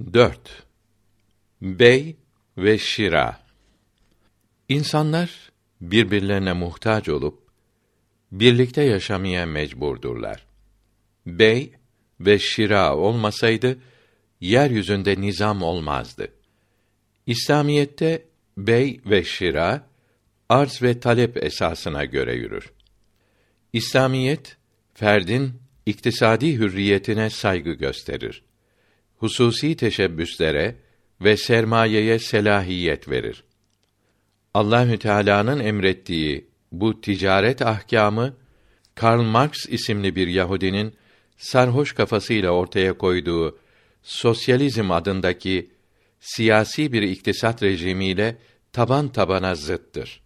4. Bey ve şira. İnsanlar birbirlerine muhtaç olup birlikte yaşamaya mecburdurlar. Bey ve şira olmasaydı yeryüzünde nizam olmazdı. İslamiyette bey ve şira arz ve talep esasına göre yürür. İslamiyet ferdin iktisadi hürriyetine saygı gösterir. Hususi teşebbüslere ve sermayeye selahiyet verir. Allahü Teala'nın emrettiği bu ticaret ahkamı Karl Marx isimli bir Yahudinin sarhoş kafasıyla ortaya koyduğu sosyalizm adındaki siyasi bir iktisat rejimiyle taban tabana zıttır.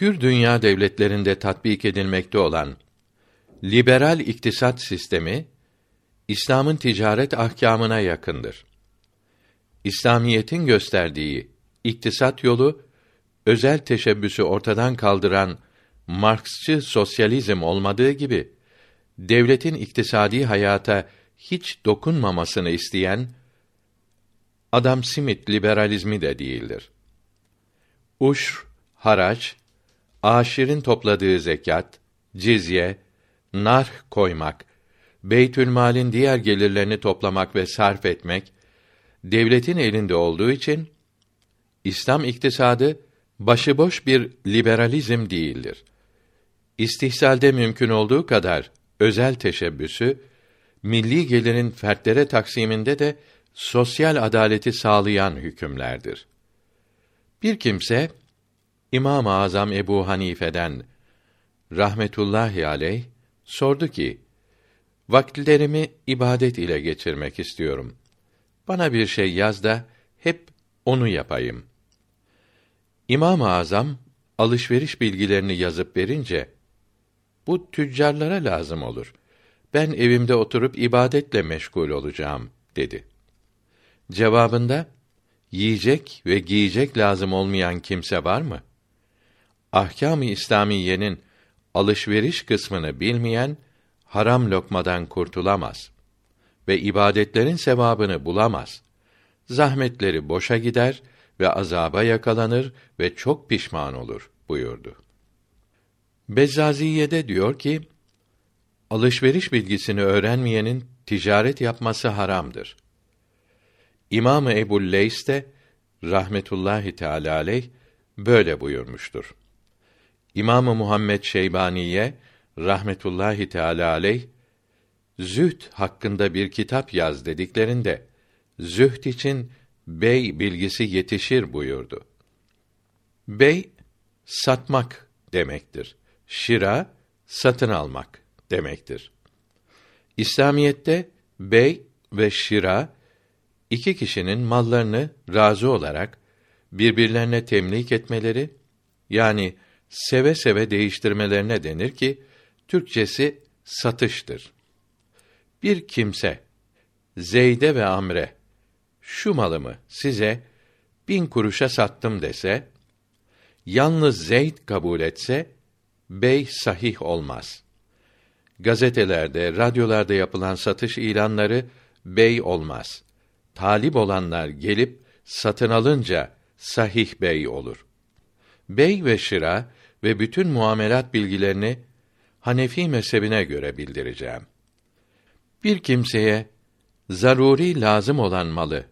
Hür dünya devletlerinde tatbik edilmekte olan liberal iktisat sistemi İslam'ın ticaret ahkamına yakındır. İslamiyetin gösterdiği iktisat yolu özel teşebbüsü ortadan kaldıran Marksçı sosyalizm olmadığı gibi devletin iktisadi hayata hiç dokunmamasını isteyen Adam Smith liberalizmi de değildir. Uşr, haraç, aşirin topladığı zekat, cizye, nar koymak, Beytülmal'in diğer gelirlerini toplamak ve sarf etmek devletin elinde olduğu için İslam iktisadı başıboş bir liberalizm değildir. İstihsalde mümkün olduğu kadar özel teşebbüsü milli gelirin fertlere taksiminde de sosyal adaleti sağlayan hükümlerdir. Bir kimse İmam-ı Azam Ebu Hanife'den rahmetullahi aleyh sordu ki: Vakitlerimi ibadet ile geçirmek istiyorum. Bana bir şey yaz da hep onu yapayım. İmam-ı Azam alışveriş bilgilerini yazıp verince bu tüccarlara lazım olur. Ben evimde oturup ibadetle meşgul olacağım dedi. Cevabında yiyecek ve giyecek lazım olmayan kimse var mı? Ahkâm-ı İslamiyenin alışveriş kısmını bilmeyen haram lokmadan kurtulamaz ve ibadetlerin sevabını bulamaz. Zahmetleri boşa gider ve azaba yakalanır ve çok pişman olur buyurdu. Bezzaziye'de diyor ki, alışveriş bilgisini öğrenmeyenin ticaret yapması haramdır. İmamı Ebu Leys de rahmetullahi teala aleyh böyle buyurmuştur. İmamı Muhammed Şeybaniye rahmetullahi teala aleyh zühd hakkında bir kitap yaz dediklerinde zühd için bey bilgisi yetişir buyurdu. Bey satmak demektir. Şira satın almak demektir. İslamiyette bey ve şira iki kişinin mallarını razı olarak birbirlerine temlik etmeleri yani seve seve değiştirmelerine denir ki Türkçesi satıştır. Bir kimse Zeyd'e ve Amre şu malımı size bin kuruşa sattım dese, yalnız Zeyd kabul etse, bey sahih olmaz. Gazetelerde, radyolarda yapılan satış ilanları bey olmaz. Talip olanlar gelip satın alınca sahih bey olur. Bey ve şira ve bütün muamelat bilgilerini Hanefi mezhebine göre bildireceğim. Bir kimseye zaruri lazım olan malı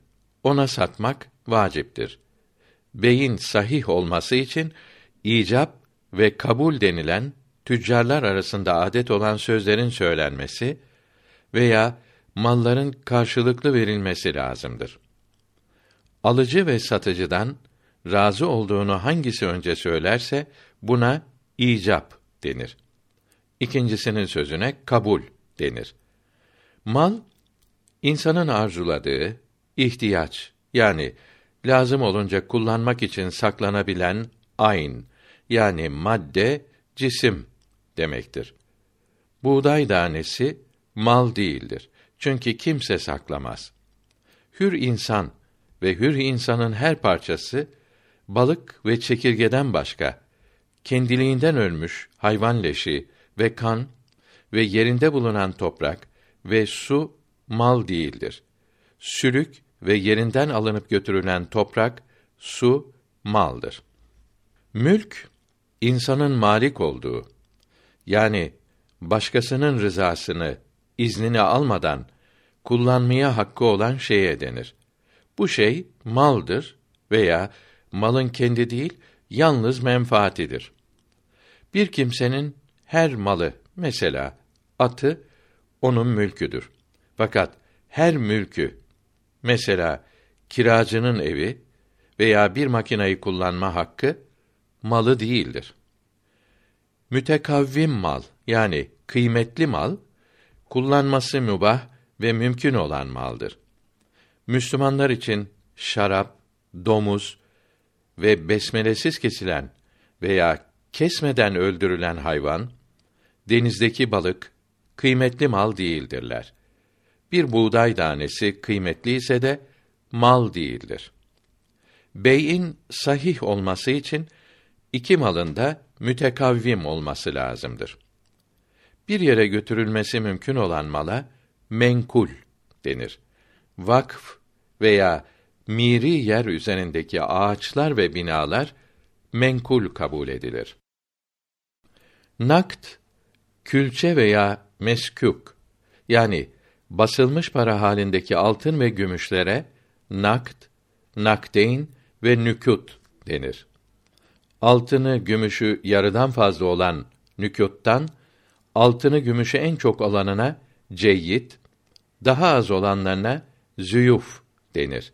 ona satmak vaciptir. Beyin sahih olması için icap ve kabul denilen tüccarlar arasında adet olan sözlerin söylenmesi veya malların karşılıklı verilmesi lazımdır. Alıcı ve satıcıdan razı olduğunu hangisi önce söylerse buna icap denir. İkincisinin sözüne kabul denir. Mal insanın arzuladığı ihtiyaç yani lazım olunca kullanmak için saklanabilen ayn yani madde, cisim demektir. Buğday tanesi mal değildir. Çünkü kimse saklamaz. Hür insan ve hür insanın her parçası balık ve çekirgeden başka kendiliğinden ölmüş hayvan leşi ve kan ve yerinde bulunan toprak ve su mal değildir. sülük ve yerinden alınıp götürülen toprak, su, maldır. Mülk insanın malik olduğu yani başkasının rızasını, iznini almadan kullanmaya hakkı olan şeye denir. Bu şey maldır veya malın kendi değil, yalnız menfaatidir. Bir kimsenin her malı, mesela atı onun mülküdür. Fakat her mülkü, mesela kiracının evi veya bir makinayı kullanma hakkı malı değildir. Mütekavvim mal yani kıymetli mal kullanması mübah ve mümkün olan maldır. Müslümanlar için şarap, domuz ve besmelesiz kesilen veya kesmeden öldürülen hayvan, denizdeki balık kıymetli mal değildirler. Bir buğday tanesi kıymetli ise de mal değildir. Bey'in sahih olması için iki malın da mütekavvim olması lazımdır. Bir yere götürülmesi mümkün olan mala menkul denir. Vakf veya miri yer üzerindeki ağaçlar ve binalar menkul kabul edilir. Nakt, külçe veya meskuk yani basılmış para halindeki altın ve gümüşlere nakt, nakdeyn ve nükut denir. Altını, gümüşü yarıdan fazla olan nükuttan altını, gümüşü en çok olanına ceyyit, daha az olanlarına züyuf denir.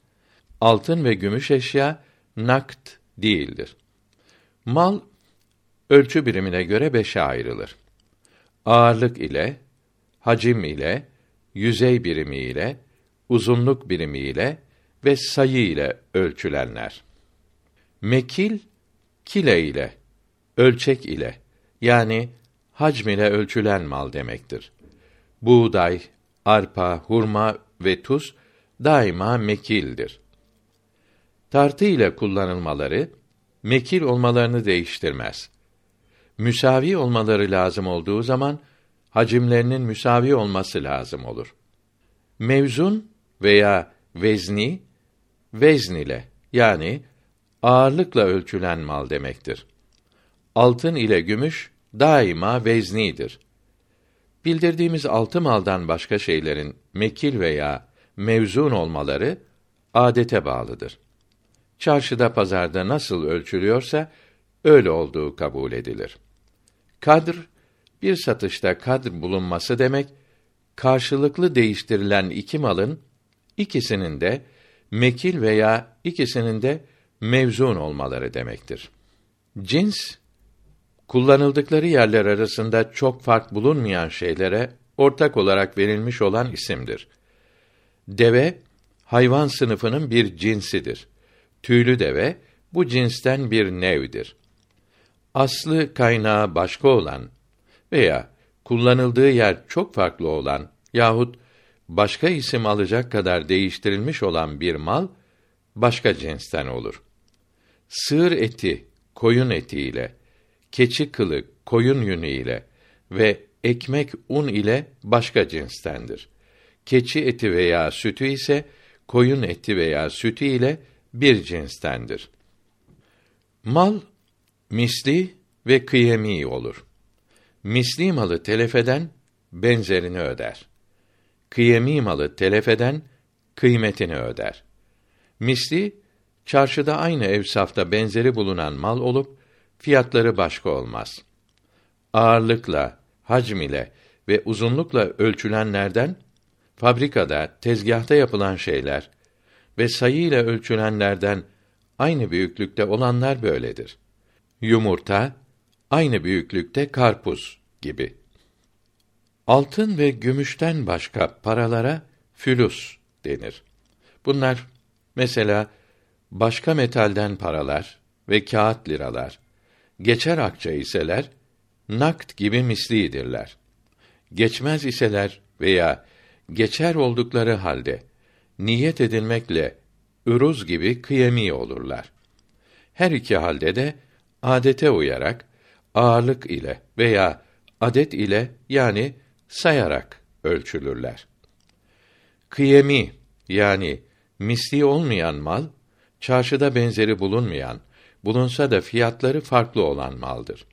Altın ve gümüş eşya nakt değildir. Mal ölçü birimine göre beşe ayrılır. Ağırlık ile, hacim ile, yüzey birimi ile, uzunluk birimi ile ve sayı ile ölçülenler. Mekil kile ile, ölçek ile yani hacm ile ölçülen mal demektir. Buğday, arpa, hurma ve tuz daima mekildir. Tartı ile kullanılmaları mekil olmalarını değiştirmez. Müsavi olmaları lazım olduğu zaman hacimlerinin müsavi olması lazım olur. Mevzun veya vezni vezn ile yani ağırlıkla ölçülen mal demektir. Altın ile gümüş daima veznidir. Bildirdiğimiz altı maldan başka şeylerin mekil veya mevzun olmaları adete bağlıdır. Çarşıda pazarda nasıl ölçülüyorsa öyle olduğu kabul edilir. Kadr bir satışta kadr bulunması demek karşılıklı değiştirilen iki malın ikisinin de mekil veya ikisinin de mevzun olmaları demektir. Cins kullanıldıkları yerler arasında çok fark bulunmayan şeylere ortak olarak verilmiş olan isimdir. Deve hayvan sınıfının bir cinsidir. Tüylü deve bu cinsten bir nevdir. Aslı kaynağı başka olan veya kullanıldığı yer çok farklı olan yahut başka isim alacak kadar değiştirilmiş olan bir mal başka cinsten olur. Sığır eti koyun eti ile, keçi kılı koyun yünü ile ve ekmek un ile başka cinstendir. Keçi eti veya sütü ise koyun eti veya sütü ile bir cinstendir. Mal misli ve kıyemi olur. Misli malı telef eden benzerini öder. Kıyemi malı telef eden kıymetini öder. Misli çarşıda aynı evsafta benzeri bulunan mal olup fiyatları başka olmaz. Ağırlıkla, hacm ile ve uzunlukla ölçülenlerden fabrikada, tezgahta yapılan şeyler ve sayı ile ölçülenlerden aynı büyüklükte olanlar böyledir. Yumurta aynı büyüklükte karpuz gibi. Altın ve gümüşten başka paralara fülus denir. Bunlar mesela başka metalden paralar ve kağıt liralar, geçer akça iseler nakt gibi mislidirler. Geçmez iseler veya geçer oldukları halde niyet edilmekle üruz gibi kıyemi olurlar. Her iki halde de adete uyarak ağırlık ile veya adet ile yani sayarak ölçülürler. Kıyemi yani misli olmayan mal, çarşıda benzeri bulunmayan, bulunsa da fiyatları farklı olan maldır.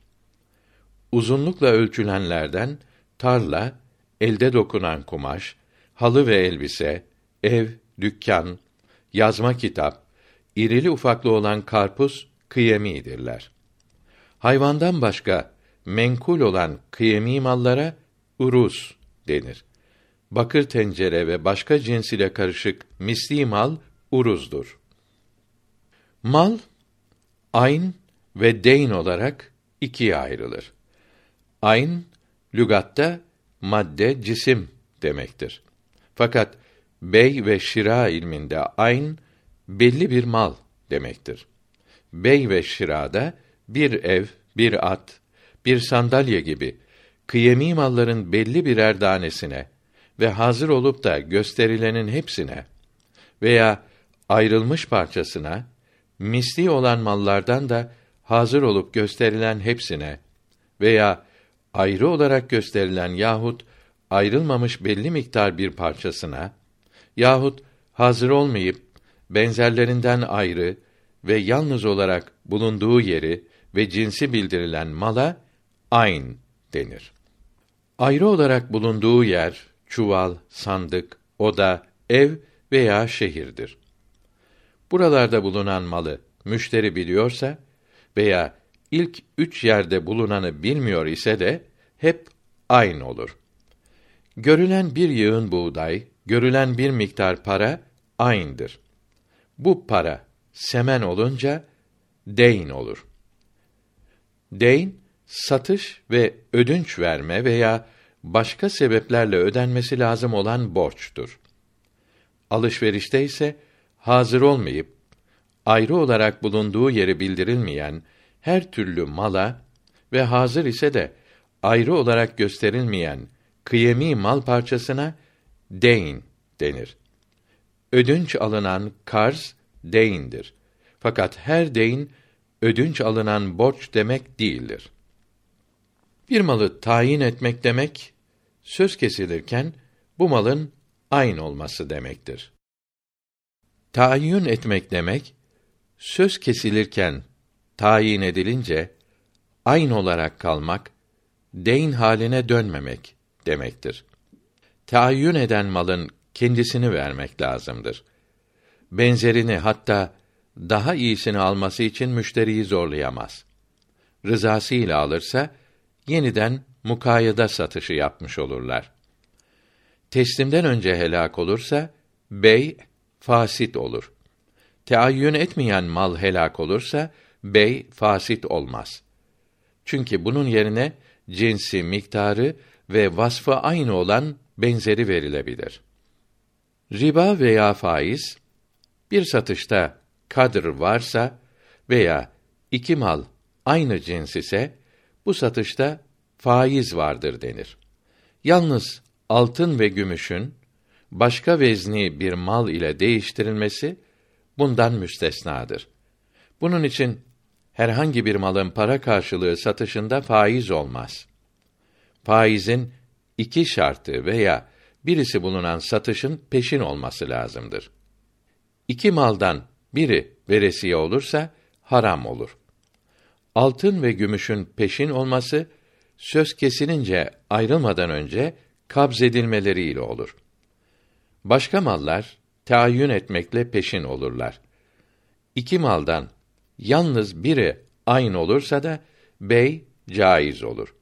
Uzunlukla ölçülenlerden tarla, elde dokunan kumaş, halı ve elbise, ev, dükkan, yazma kitap, irili ufaklı olan karpuz kıyemidirler. Hayvandan başka menkul olan kıyemi mallara urus denir. Bakır tencere ve başka cins ile karışık misli mal uruzdur. Mal ayn ve deyn olarak ikiye ayrılır. Ayn lügatta madde, cisim demektir. Fakat bey ve şira ilminde ayn belli bir mal demektir. Bey ve şirada bir ev, bir at, bir sandalye gibi kıyemi malların belli birer danesine ve hazır olup da gösterilenin hepsine veya ayrılmış parçasına misli olan mallardan da hazır olup gösterilen hepsine veya ayrı olarak gösterilen yahut ayrılmamış belli miktar bir parçasına yahut hazır olmayıp benzerlerinden ayrı ve yalnız olarak bulunduğu yeri ve cinsi bildirilen mala ayn denir. Ayrı olarak bulunduğu yer çuval, sandık, oda, ev veya şehirdir. Buralarda bulunan malı müşteri biliyorsa veya ilk üç yerde bulunanı bilmiyor ise de hep aynı olur. Görülen bir yığın buğday, görülen bir miktar para aynıdır. Bu para semen olunca deyn olur. Deyn satış ve ödünç verme veya başka sebeplerle ödenmesi lazım olan borçtur. Alışverişte ise hazır olmayıp ayrı olarak bulunduğu yeri bildirilmeyen her türlü mala ve hazır ise de ayrı olarak gösterilmeyen kıyemi mal parçasına deyn denir. Ödünç alınan karz deyndir. Fakat her deyn ödünç alınan borç demek değildir. Bir malı tayin etmek demek söz kesilirken bu malın aynı olması demektir. Tayin etmek demek söz kesilirken tayin edilince aynı olarak kalmak, deyn haline dönmemek demektir. Tayin eden malın kendisini vermek lazımdır. Benzerini hatta daha iyisini alması için müşteriyi zorlayamaz. Rızası ile alırsa yeniden mukayyada satışı yapmış olurlar. Teslimden önce helak olursa bey fasit olur. Teayyün etmeyen mal helak olursa bey fasit olmaz. Çünkü bunun yerine cinsi, miktarı ve vasfı aynı olan benzeri verilebilir. Riba veya faiz bir satışta kadr varsa veya iki mal aynı cins ise bu satışta faiz vardır denir. Yalnız altın ve gümüşün başka vezni bir mal ile değiştirilmesi bundan müstesnadır. Bunun için herhangi bir malın para karşılığı satışında faiz olmaz. Faizin iki şartı veya birisi bulunan satışın peşin olması lazımdır. İki maldan biri veresiye olursa haram olur. Altın ve gümüşün peşin olması söz kesilince ayrılmadan önce kabz edilmeleriyle olur. Başka mallar tayin etmekle peşin olurlar. İki maldan yalnız biri aynı olursa da bey caiz olur.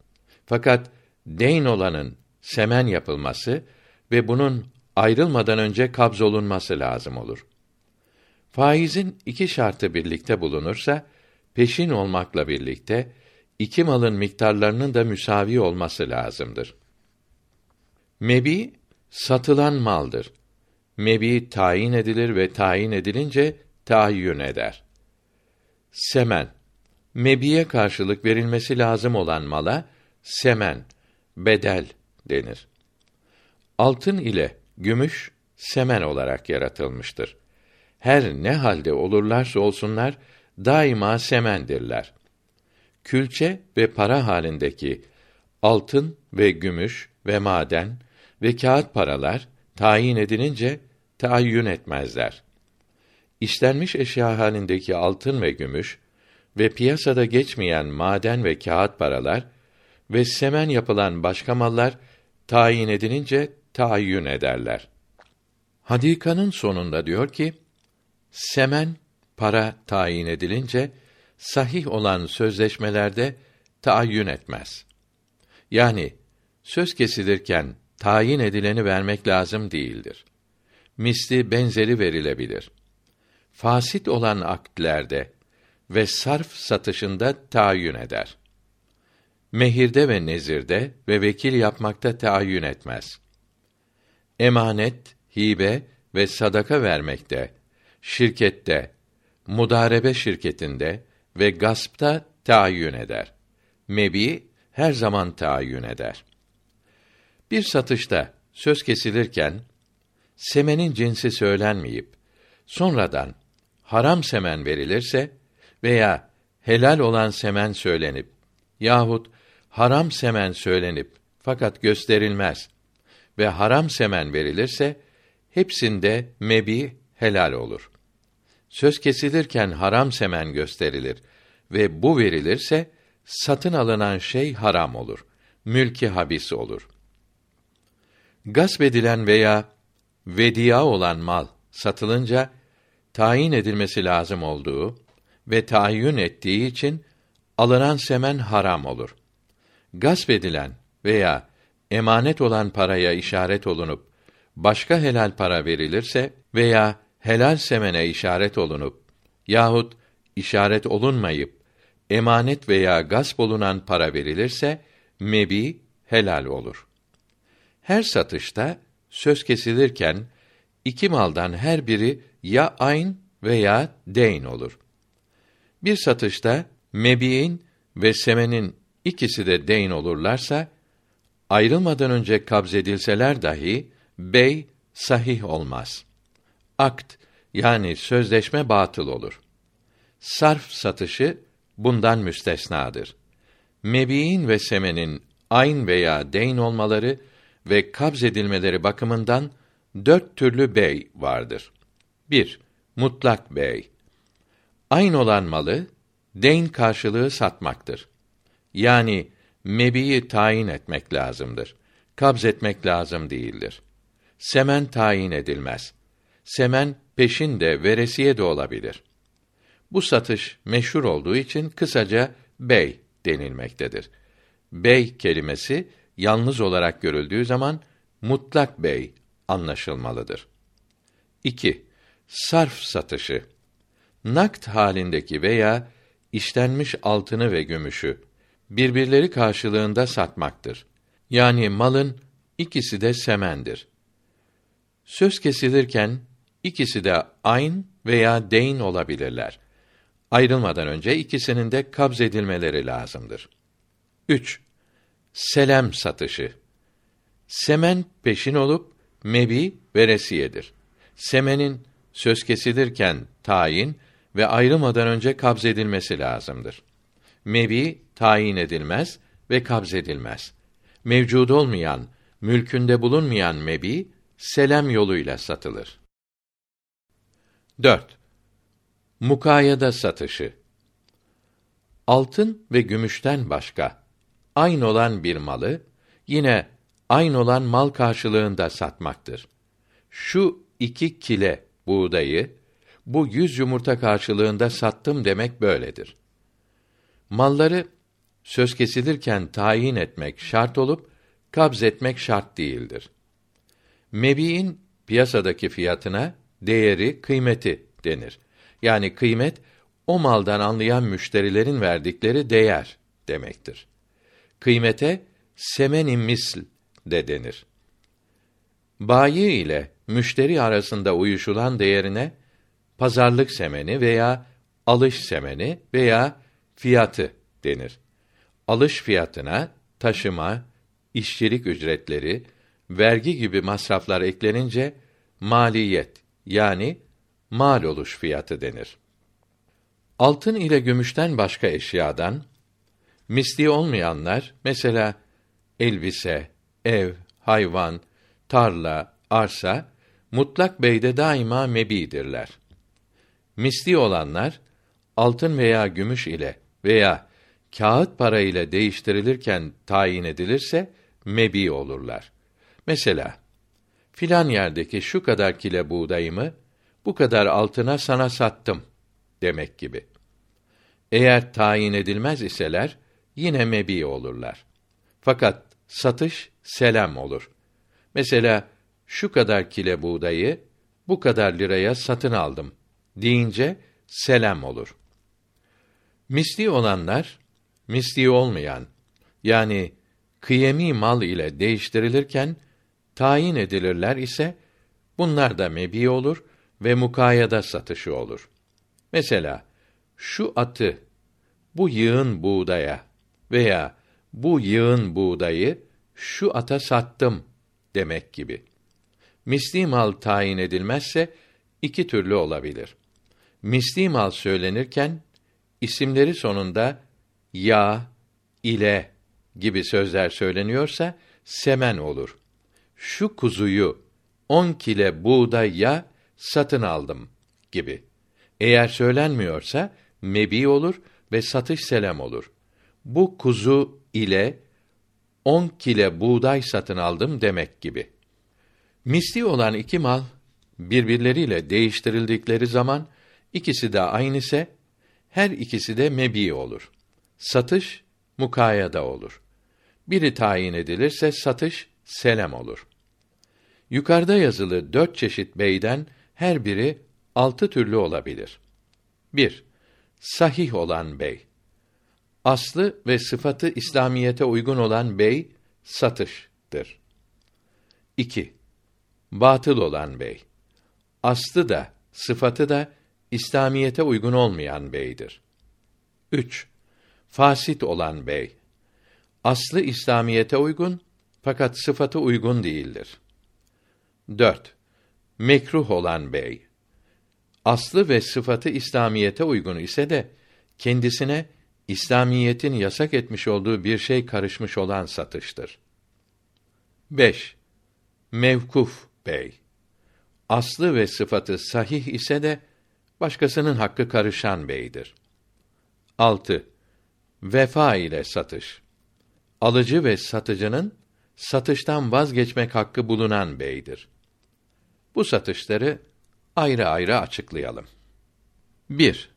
Fakat deyn olanın semen yapılması ve bunun ayrılmadan önce kabz olunması lazım olur. Faizin iki şartı birlikte bulunursa, peşin olmakla birlikte iki malın miktarlarının da müsavi olması lazımdır. Mebi satılan maldır. Mebi tayin edilir ve tayin edilince tayin eder. Semen mebiye karşılık verilmesi lazım olan mala semen, bedel denir. Altın ile gümüş semen olarak yaratılmıştır. Her ne halde olurlarsa olsunlar daima semendirler. Külçe ve para halindeki altın ve gümüş ve maden ve kağıt paralar tayin edilince taayyün etmezler. İşlenmiş eşya halindeki altın ve gümüş ve piyasada geçmeyen maden ve kağıt paralar ve semen yapılan başka mallar tayin edilince taayyün ederler. Hadikanın sonunda diyor ki, semen, para tayin edilince, sahih olan sözleşmelerde taayyün etmez. Yani, söz kesilirken tayin edileni vermek lazım değildir. Misli benzeri verilebilir. Fasit olan aktlerde ve sarf satışında tayin eder. Mehirde ve nezirde ve vekil yapmakta tayin etmez. Emanet, hibe ve sadaka vermekte, şirkette, mudarebe şirketinde ve gaspta tayin eder. Mebi her zaman tayin eder. Bir satışta söz kesilirken semenin cinsi söylenmeyip sonradan haram semen verilirse veya helal olan semen söylenip yahut haram semen söylenip fakat gösterilmez ve haram semen verilirse hepsinde mebi helal olur. Söz kesilirken haram semen gösterilir ve bu verilirse satın alınan şey haram olur. Mülki habis olur. Gasp edilen veya vedia olan mal satılınca tayin edilmesi lazım olduğu ve tayin ettiği için alınan semen haram olur. Gasp edilen veya emanet olan paraya işaret olunup başka helal para verilirse veya helal semene işaret olunup yahut işaret olunmayıp emanet veya gasp olunan para verilirse mebi helal olur. Her satışta söz kesilirken iki maldan her biri ya ayn veya deyn olur. Bir satışta mebiin ve semenin ikisi de deyn olurlarsa ayrılmadan önce kabzedilseler dahi bey sahih olmaz. Akt yani sözleşme batıl olur. Sarf satışı bundan müstesnadır. Mebiin ve semenin ayn veya deyn olmaları ve kabzedilmeleri bakımından dört türlü bey vardır. 1. Mutlak bey. Ayn olan malı deyn karşılığı satmaktır. Yani mebiyi tayin etmek lazımdır. Kabz etmek lazım değildir. Semen tayin edilmez. Semen peşin de veresiye de olabilir. Bu satış meşhur olduğu için kısaca bey denilmektedir. Bey kelimesi yalnız olarak görüldüğü zaman mutlak bey anlaşılmalıdır. 2. Sarf satışı. Nakt halindeki veya işlenmiş altını ve gümüşü birbirleri karşılığında satmaktır. Yani malın ikisi de semendir. Söz kesilirken ikisi de ayn veya deyn olabilirler. Ayrılmadan önce ikisinin de kabz edilmeleri lazımdır. 3. Selam satışı. Semen peşin olup mebi veresiyedir. Semenin söz kesilirken tayin ve ayrılmadan önce kabz edilmesi lazımdır. Mebi tayin edilmez ve kabz edilmez. Mevcud olmayan, mülkünde bulunmayan mebi selam yoluyla satılır. 4. Mukayede satışı. Altın ve gümüşten başka aynı olan bir malı yine aynı olan mal karşılığında satmaktır. Şu iki kile buğdayı bu yüz yumurta karşılığında sattım demek böyledir. Malları söz kesilirken tayin etmek şart olup kabz etmek şart değildir. Mebiin piyasadaki fiyatına değeri, kıymeti denir. Yani kıymet o maldan anlayan müşterilerin verdikleri değer demektir. Kıymete semeni misl de denir. Bayi ile müşteri arasında uyuşulan değerine pazarlık semeni veya alış semeni veya fiyatı denir. Alış fiyatına taşıma, işçilik ücretleri, vergi gibi masraflar eklenince maliyet yani mal oluş fiyatı denir. Altın ile gümüşten başka eşyadan misli olmayanlar mesela elbise, ev, hayvan, tarla, arsa mutlak beyde daima mebidirler. Misli olanlar altın veya gümüş ile veya kağıt para ile değiştirilirken tayin edilirse mebi olurlar. Mesela filan yerdeki şu kadar kile buğdayımı bu kadar altına sana sattım demek gibi. Eğer tayin edilmez iseler yine mebi olurlar. Fakat satış selam olur. Mesela şu kadar kile buğdayı bu kadar liraya satın aldım deyince selam olur. Misli olanlar, misli olmayan yani kıyemi mal ile değiştirilirken tayin edilirler ise bunlar da mebi olur ve mukayada satışı olur. Mesela şu atı bu yığın buğdaya veya bu yığın buğdayı şu ata sattım demek gibi. Misli mal tayin edilmezse iki türlü olabilir. Misli mal söylenirken isimleri sonunda ya, ile gibi sözler söyleniyorsa semen olur. Şu kuzuyu on kile buğdaya satın aldım gibi. Eğer söylenmiyorsa mebi olur ve satış selam olur. Bu kuzu ile on kile buğday satın aldım demek gibi. Misli olan iki mal birbirleriyle değiştirildikleri zaman ikisi de aynı ise her ikisi de mebi olur. Satış mukayada olur. Biri tayin edilirse satış selam olur. Yukarıda yazılı dört çeşit beyden her biri altı türlü olabilir. 1. Sahih olan bey. Aslı ve sıfatı İslamiyete uygun olan bey satıştır. 2. Batıl olan bey. Aslı da sıfatı da İslamiyete uygun olmayan beydir. 3. Fasit olan bey. Aslı İslamiyete uygun fakat sıfatı uygun değildir. 4. Mekruh olan bey. Aslı ve sıfatı İslamiyete uygun ise de kendisine İslamiyetin yasak etmiş olduğu bir şey karışmış olan satıştır. 5. Mevkuf bey. Aslı ve sıfatı sahih ise de başkasının hakkı karışan beydir. 6. Vefa ile satış. Alıcı ve satıcının satıştan vazgeçmek hakkı bulunan beydir. Bu satışları ayrı ayrı açıklayalım. 1.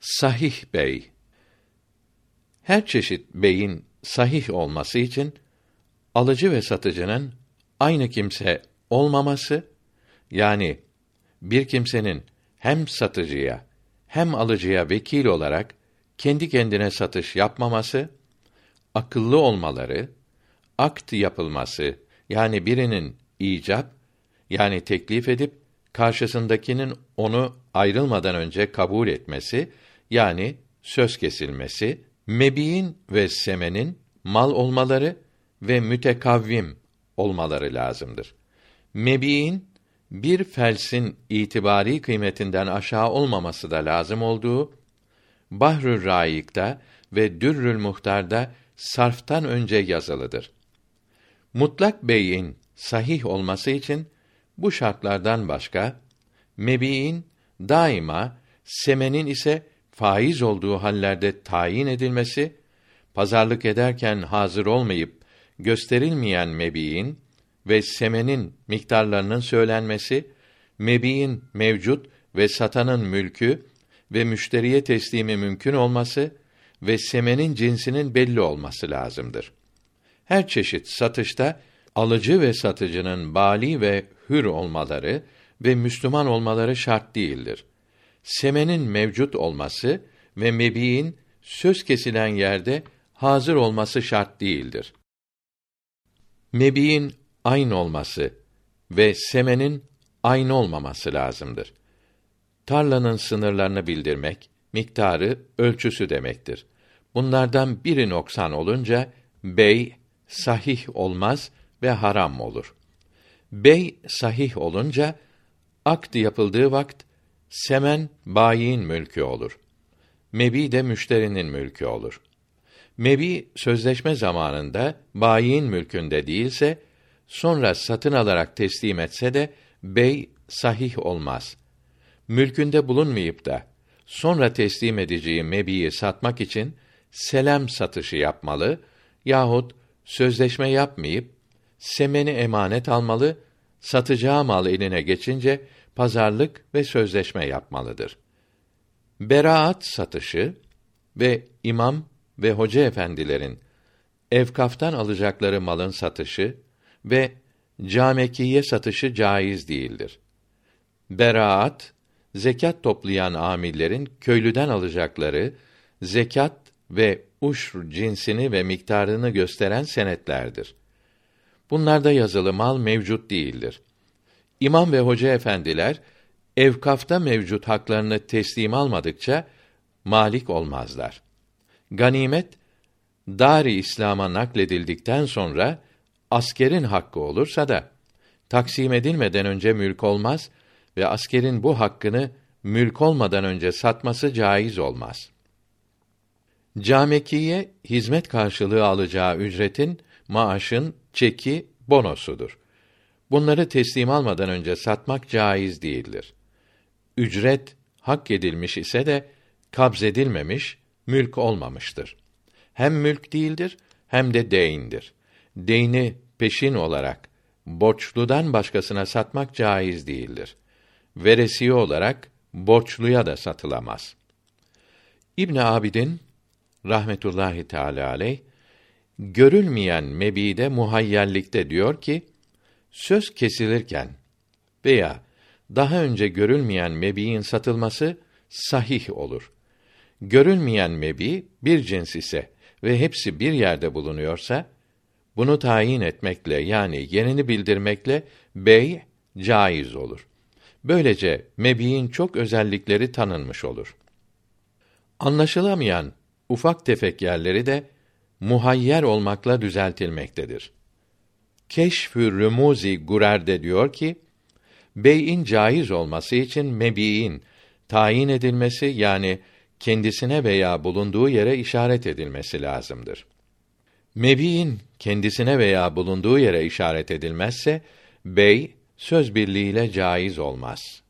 Sahih bey. Her çeşit beyin sahih olması için alıcı ve satıcının aynı kimse olmaması yani bir kimsenin hem satıcıya hem alıcıya vekil olarak kendi kendine satış yapmaması, akıllı olmaları, akt yapılması yani birinin icap yani teklif edip karşısındakinin onu ayrılmadan önce kabul etmesi yani söz kesilmesi, mebiin ve semenin mal olmaları ve mütekavvim olmaları lazımdır. Mebiin bir felsin itibari kıymetinden aşağı olmaması da lazım olduğu Bahrü Raik'ta ve Dürrül Muhtar'da sarftan önce yazılıdır. Mutlak beyin sahih olması için bu şartlardan başka mebiin daima semenin ise faiz olduğu hallerde tayin edilmesi, pazarlık ederken hazır olmayıp gösterilmeyen mebiin ve semenin miktarlarının söylenmesi, mebiin mevcut ve satanın mülkü ve müşteriye teslimi mümkün olması ve semenin cinsinin belli olması lazımdır. Her çeşit satışta alıcı ve satıcının bali ve hür olmaları ve Müslüman olmaları şart değildir. Semenin mevcut olması ve mebiin söz kesilen yerde hazır olması şart değildir. Mebiin aynı olması ve semenin aynı olmaması lazımdır. Tarlanın sınırlarını bildirmek, miktarı, ölçüsü demektir. Bunlardan biri noksan olunca bey sahih olmaz ve haram olur. Bey sahih olunca akt yapıldığı vakt semen bayin mülkü olur. Mebi de müşterinin mülkü olur. Mebi sözleşme zamanında bayin mülkünde değilse sonra satın alarak teslim etse de bey sahih olmaz. Mülkünde bulunmayıp da sonra teslim edeceği mebiyi satmak için selam satışı yapmalı yahut sözleşme yapmayıp semeni emanet almalı, satacağı mal eline geçince pazarlık ve sözleşme yapmalıdır. Beraat satışı ve imam ve hoca efendilerin evkaftan alacakları malın satışı ve camekiye satışı caiz değildir. Beraat zekat toplayan amillerin köylüden alacakları zekat ve uşr cinsini ve miktarını gösteren senetlerdir. Bunlarda yazılı mal mevcut değildir. İmam ve hoca efendiler evkafta mevcut haklarını teslim almadıkça malik olmazlar. Ganimet Dari İslam'a nakledildikten sonra askerin hakkı olursa da taksim edilmeden önce mülk olmaz ve askerin bu hakkını mülk olmadan önce satması caiz olmaz. Camekiye hizmet karşılığı alacağı ücretin, maaşın, çeki, bonosudur. Bunları teslim almadan önce satmak caiz değildir. Ücret hak edilmiş ise de kabz edilmemiş, mülk olmamıştır. Hem mülk değildir hem de değindir. Deyni peşin olarak borçludan başkasına satmak caiz değildir. Veresiye olarak borçluya da satılamaz. İbn Abidin rahmetullahi teala aleyh görülmeyen mebide muhayyerlikte diyor ki söz kesilirken veya daha önce görülmeyen mebiin satılması sahih olur. Görülmeyen mebi bir cins ise ve hepsi bir yerde bulunuyorsa bunu tayin etmekle yani yerini bildirmekle bey caiz olur. Böylece mebiin çok özellikleri tanınmış olur. Anlaşılamayan ufak tefek yerleri de muhayyer olmakla düzeltilmektedir. Keşfü Rumuzi Gurer'de diyor ki, bey'in caiz olması için mebi'in tayin edilmesi yani kendisine veya bulunduğu yere işaret edilmesi lazımdır. Mebi'in kendisine veya bulunduğu yere işaret edilmezse bey söz birliğiyle caiz olmaz.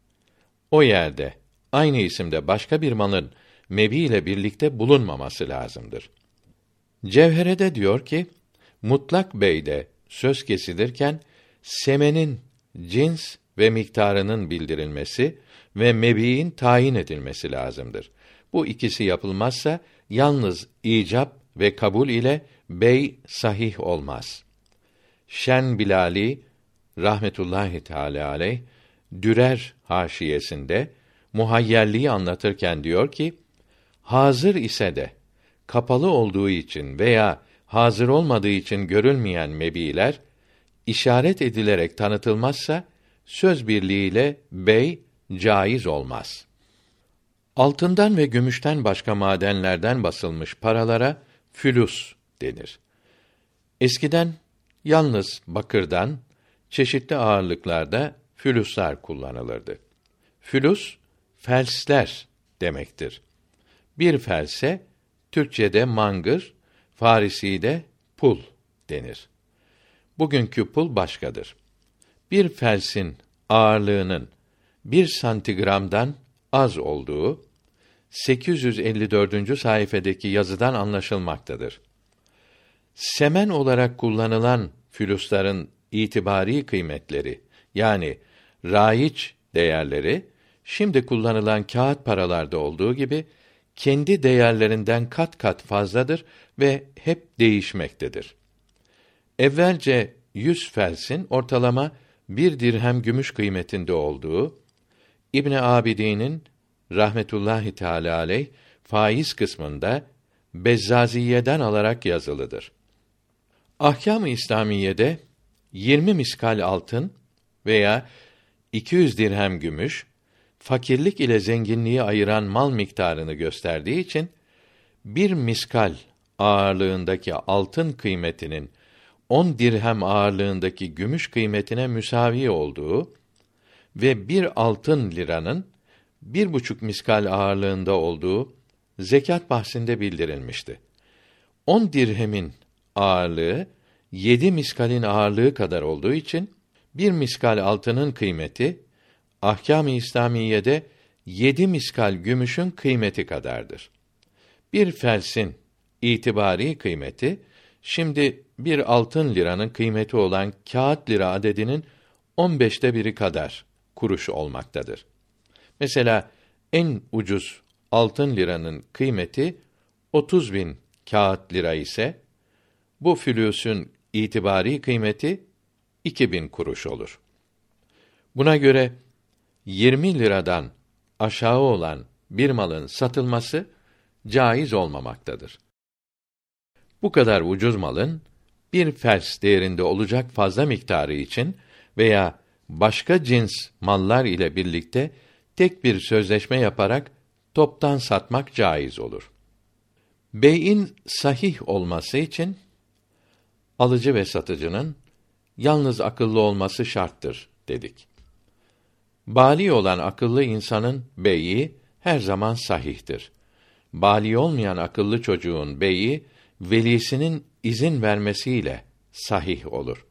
O yerde aynı isimde başka bir malın mebi ile birlikte bulunmaması lazımdır. Cevherede diyor ki, mutlak beyde söz kesilirken semenin cins ve miktarının bildirilmesi ve mebiin tayin edilmesi lazımdır. Bu ikisi yapılmazsa yalnız icap ve kabul ile bey sahih olmaz. Şen Bilali rahmetullahi teala aleyh Dürer haşiyesinde muhayyerliği anlatırken diyor ki hazır ise de kapalı olduğu için veya hazır olmadığı için görülmeyen mebiler işaret edilerek tanıtılmazsa söz birliğiyle bey caiz olmaz. Altından ve gümüşten başka madenlerden basılmış paralara fülüs denir. Eskiden yalnız bakırdan çeşitli ağırlıklarda fülüsler kullanılırdı. Fülüs felsler demektir. Bir felse Türkçede mangır, Farisi'de pul denir. Bugünkü pul başkadır. Bir felsin ağırlığının bir santigramdan az olduğu 854. sayfadaki yazıdan anlaşılmaktadır. Semen olarak kullanılan fülusların itibari kıymetleri yani raiç değerleri şimdi kullanılan kağıt paralarda olduğu gibi kendi değerlerinden kat kat fazladır ve hep değişmektedir. Evvelce yüz felsin ortalama bir dirhem gümüş kıymetinde olduğu İbn Abidin'in rahmetullahi teala aleyh faiz kısmında Bezzaziye'den alarak yazılıdır. Ahkâm-ı İslamiyede 20 miskal altın veya 200 dirhem gümüş fakirlik ile zenginliği ayıran mal miktarını gösterdiği için bir miskal ağırlığındaki altın kıymetinin on dirhem ağırlığındaki gümüş kıymetine müsavi olduğu ve bir altın liranın bir buçuk miskal ağırlığında olduğu zekat bahsinde bildirilmişti. On dirhemin ağırlığı yedi miskalin ağırlığı kadar olduğu için bir miskal altının kıymeti ahkâm-ı İslamiyede yedi miskal gümüşün kıymeti kadardır. Bir felsin itibari kıymeti şimdi bir altın liranın kıymeti olan kağıt lira adedinin on beşte biri kadar kuruş olmaktadır. Mesela en ucuz altın liranın kıymeti 30 bin kağıt lira ise bu flüsün itibari kıymeti 2000 kuruş olur. Buna göre 20 liradan aşağı olan bir malın satılması caiz olmamaktadır. Bu kadar ucuz malın bir fers değerinde olacak fazla miktarı için veya başka cins mallar ile birlikte tek bir sözleşme yaparak toptan satmak caiz olur. Bey'in sahih olması için alıcı ve satıcının yalnız akıllı olması şarttır dedik. Bali olan akıllı insanın beyi her zaman sahihtir. Bali olmayan akıllı çocuğun beyi velisinin izin vermesiyle sahih olur.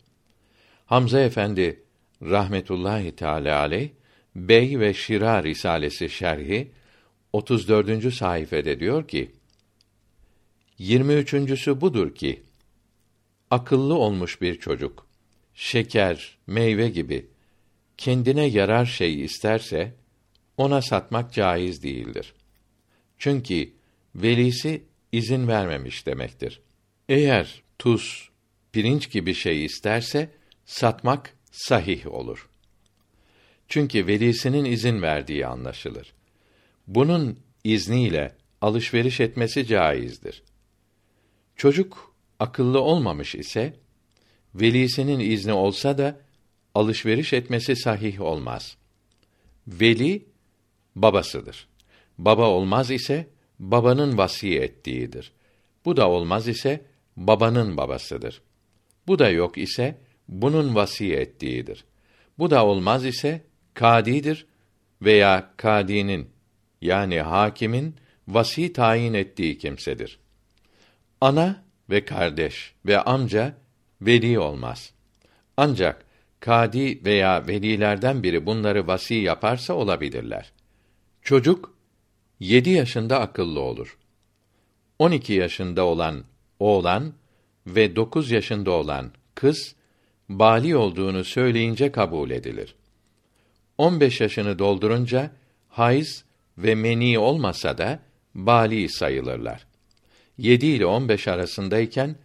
Hamza Efendi rahmetullahi teala aleyh Bey ve Şira Risalesi şerhi 34. sayfede diyor ki 23.sü budur ki akıllı olmuş bir çocuk şeker, meyve gibi kendine yarar şey isterse ona satmak caiz değildir. Çünkü velisi izin vermemiş demektir. Eğer tuz, pirinç gibi şey isterse satmak sahih olur. Çünkü velisinin izin verdiği anlaşılır. Bunun izniyle alışveriş etmesi caizdir. Çocuk akıllı olmamış ise velisinin izni olsa da alışveriş etmesi sahih olmaz. Veli babasıdır. Baba olmaz ise babanın vasiye ettiğidir. Bu da olmaz ise babanın babasıdır. Bu da yok ise bunun vasiye ettiğidir. Bu da olmaz ise kadidir veya kadinin yani hakimin vasi tayin ettiği kimsedir. Ana ve kardeş ve amca veli olmaz. Ancak kadi veya velilerden biri bunları vasi yaparsa olabilirler. Çocuk yedi yaşında akıllı olur. On iki yaşında olan oğlan ve dokuz yaşında olan kız bali olduğunu söyleyince kabul edilir. 15 yaşını doldurunca hayız ve meni olmasa da bali sayılırlar. 7 ile 15 arasındayken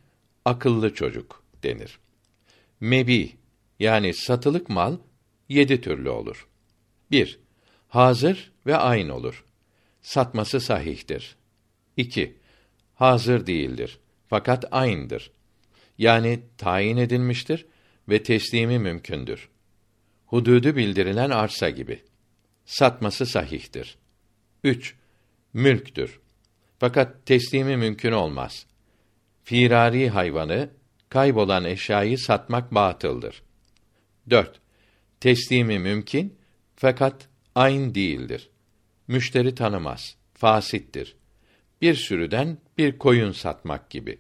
akıllı çocuk denir. Mebi yani satılık mal yedi türlü olur. 1. Hazır ve ayn olur. Satması sahihtir. 2. Hazır değildir. Fakat ayn'dır. Yani tayin edilmiştir ve teslimi mümkündür. Hududu bildirilen arsa gibi. Satması sahihtir. 3. Mülktür. Fakat teslimi mümkün olmaz. Firari hayvanı, kaybolan eşyayı satmak batıldır. 4. Teslimi mümkün fakat ayn değildir. Müşteri tanımaz, fasittir. Bir sürüden bir koyun satmak gibi.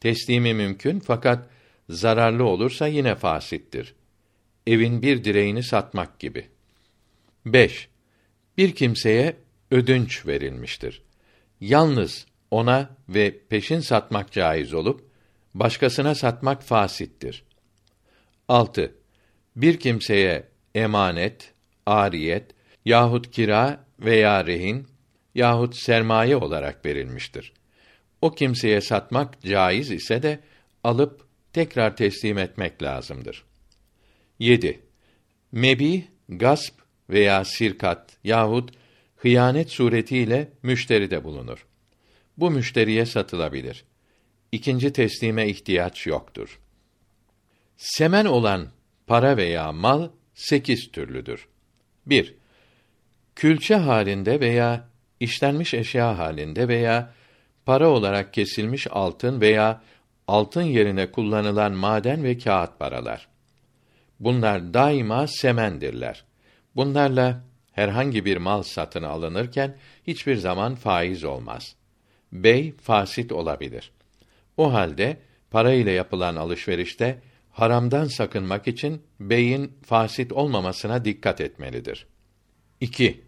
Teslimi mümkün fakat zararlı olursa yine fasittir. Evin bir direğini satmak gibi. 5. Bir kimseye ödünç verilmiştir. Yalnız ona ve peşin satmak caiz olup başkasına satmak fasittir. 6. Bir kimseye emanet, ariyet yahut kira veya rehin yahut sermaye olarak verilmiştir. O kimseye satmak caiz ise de alıp tekrar teslim etmek lazımdır. 7. Mebi, gasp veya sirkat yahut hıyanet suretiyle müşteride bulunur. Bu müşteriye satılabilir. İkinci teslime ihtiyaç yoktur. Semen olan para veya mal sekiz türlüdür. 1. Külçe halinde veya işlenmiş eşya halinde veya para olarak kesilmiş altın veya altın yerine kullanılan maden ve kağıt paralar. Bunlar daima semendirler. Bunlarla herhangi bir mal satın alınırken hiçbir zaman faiz olmaz. Bey fasit olabilir. O halde para ile yapılan alışverişte haramdan sakınmak için beyin fasit olmamasına dikkat etmelidir. 2.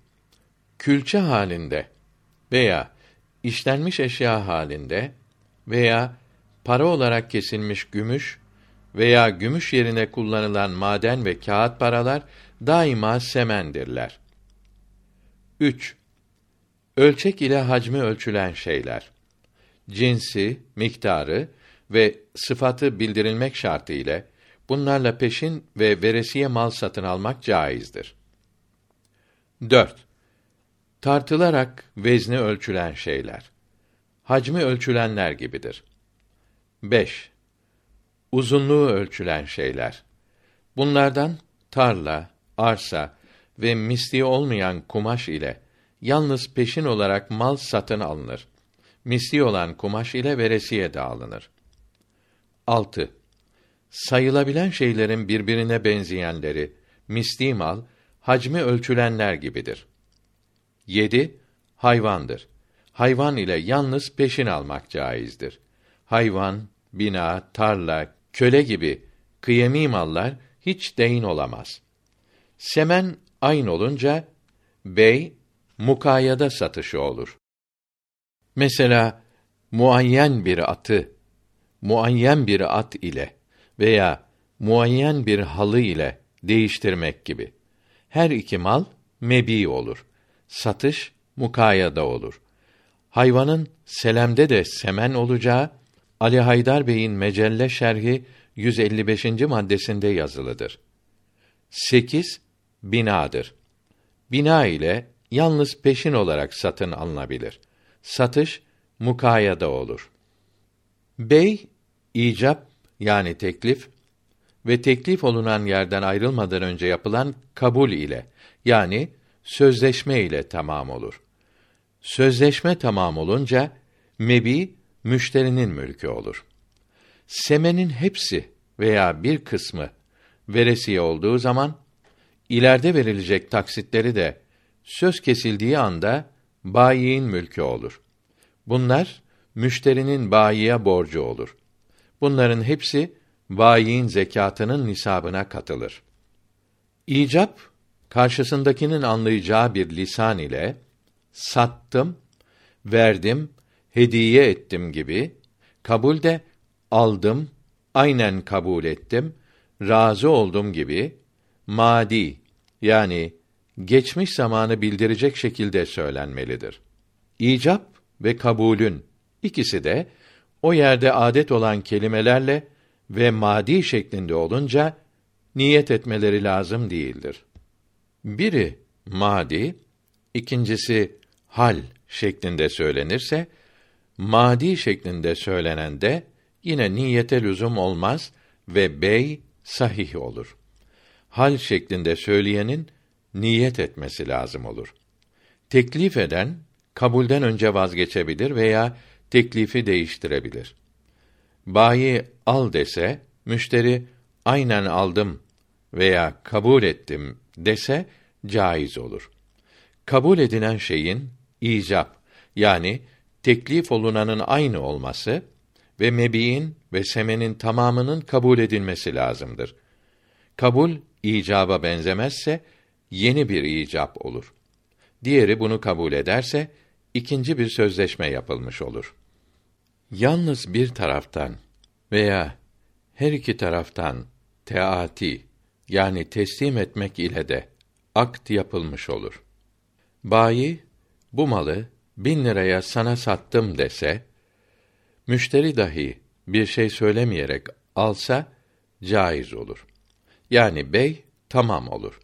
Külçe halinde veya işlenmiş eşya halinde veya para olarak kesilmiş gümüş veya gümüş yerine kullanılan maden ve kağıt paralar daima semendirler. 3. Ölçek ile hacmi ölçülen şeyler. Cinsi, miktarı ve sıfatı bildirilmek şartı ile bunlarla peşin ve veresiye mal satın almak caizdir. 4. Tartılarak vezni ölçülen şeyler. Hacmi ölçülenler gibidir. 5. Uzunluğu ölçülen şeyler. Bunlardan tarla, arsa ve misli olmayan kumaş ile yalnız peşin olarak mal satın alınır. Misli olan kumaş ile veresiye de alınır. 6. Sayılabilen şeylerin birbirine benzeyenleri, misli mal, hacmi ölçülenler gibidir. 7. Hayvandır. Hayvan ile yalnız peşin almak caizdir. Hayvan, bina, tarla, köle gibi kıyemi mallar hiç deyin olamaz. Semen aynı olunca bey mukayada satışı olur. Mesela muayyen bir atı muayyen bir at ile veya muayyen bir halı ile değiştirmek gibi. Her iki mal mebi olur. Satış mukayada olur. Hayvanın selemde de semen olacağı Ali Haydar Bey'in Mecelle şerhi 155. maddesinde yazılıdır. 8 binadır. Bina ile yalnız peşin olarak satın alınabilir. Satış mukayada olur. Bey icap yani teklif ve teklif olunan yerden ayrılmadan önce yapılan kabul ile yani sözleşme ile tamam olur. Sözleşme tamam olunca mebi müşterinin mülkü olur. Semenin hepsi veya bir kısmı veresiye olduğu zaman ileride verilecek taksitleri de söz kesildiği anda bayiin mülkü olur. Bunlar müşterinin bayiye borcu olur. Bunların hepsi bayiin zekatının nisabına katılır. İcap karşısındakinin anlayacağı bir lisan ile sattım, verdim, hediye ettim gibi kabul de aldım, aynen kabul ettim, razı oldum gibi madi yani geçmiş zamanı bildirecek şekilde söylenmelidir. İcap ve kabulün ikisi de o yerde adet olan kelimelerle ve madi şeklinde olunca niyet etmeleri lazım değildir. Biri madi, ikincisi hal şeklinde söylenirse, madi şeklinde söylenen de yine niyete lüzum olmaz ve bey sahih olur. Hal şeklinde söyleyenin niyet etmesi lazım olur. Teklif eden kabulden önce vazgeçebilir veya teklifi değiştirebilir. Bayi al dese, müşteri aynen aldım veya kabul ettim dese caiz olur. Kabul edilen şeyin icap yani teklif olunanın aynı olması ve mebiin ve semenin tamamının kabul edilmesi lazımdır. Kabul icaba benzemezse yeni bir icap olur. Diğeri bunu kabul ederse ikinci bir sözleşme yapılmış olur. Yalnız bir taraftan veya her iki taraftan teati yani teslim etmek ile de akt yapılmış olur. Bayi bu malı bin liraya sana sattım dese, müşteri dahi bir şey söylemeyerek alsa caiz olur. Yani bey tamam olur.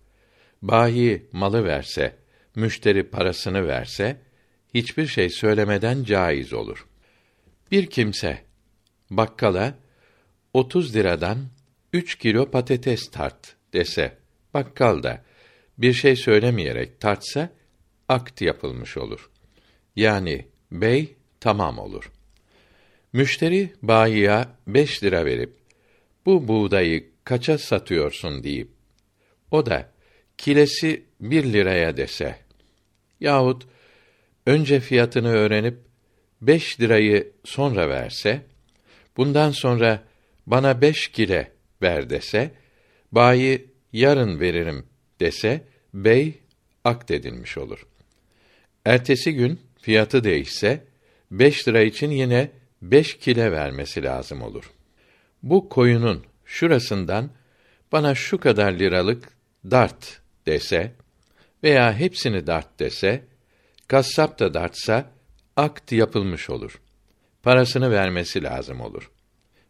Bayi malı verse, müşteri parasını verse, hiçbir şey söylemeden caiz olur. Bir kimse bakkala 30 liradan 3 kilo patates tart dese, bakkal da bir şey söylemeyerek tartsa akt yapılmış olur. Yani bey tamam olur. Müşteri bayiye 5 lira verip bu buğdayı kaça satıyorsun deyip o da kilesi bir liraya dese yahut önce fiyatını öğrenip beş lirayı sonra verse, bundan sonra bana beş kile ver dese, bayi yarın veririm dese, bey akdedilmiş olur. Ertesi gün fiyatı değişse, beş lira için yine beş kile vermesi lazım olur. Bu koyunun şurasından bana şu kadar liralık dart dese veya hepsini dart dese, kassap da dartsa akt yapılmış olur. Parasını vermesi lazım olur.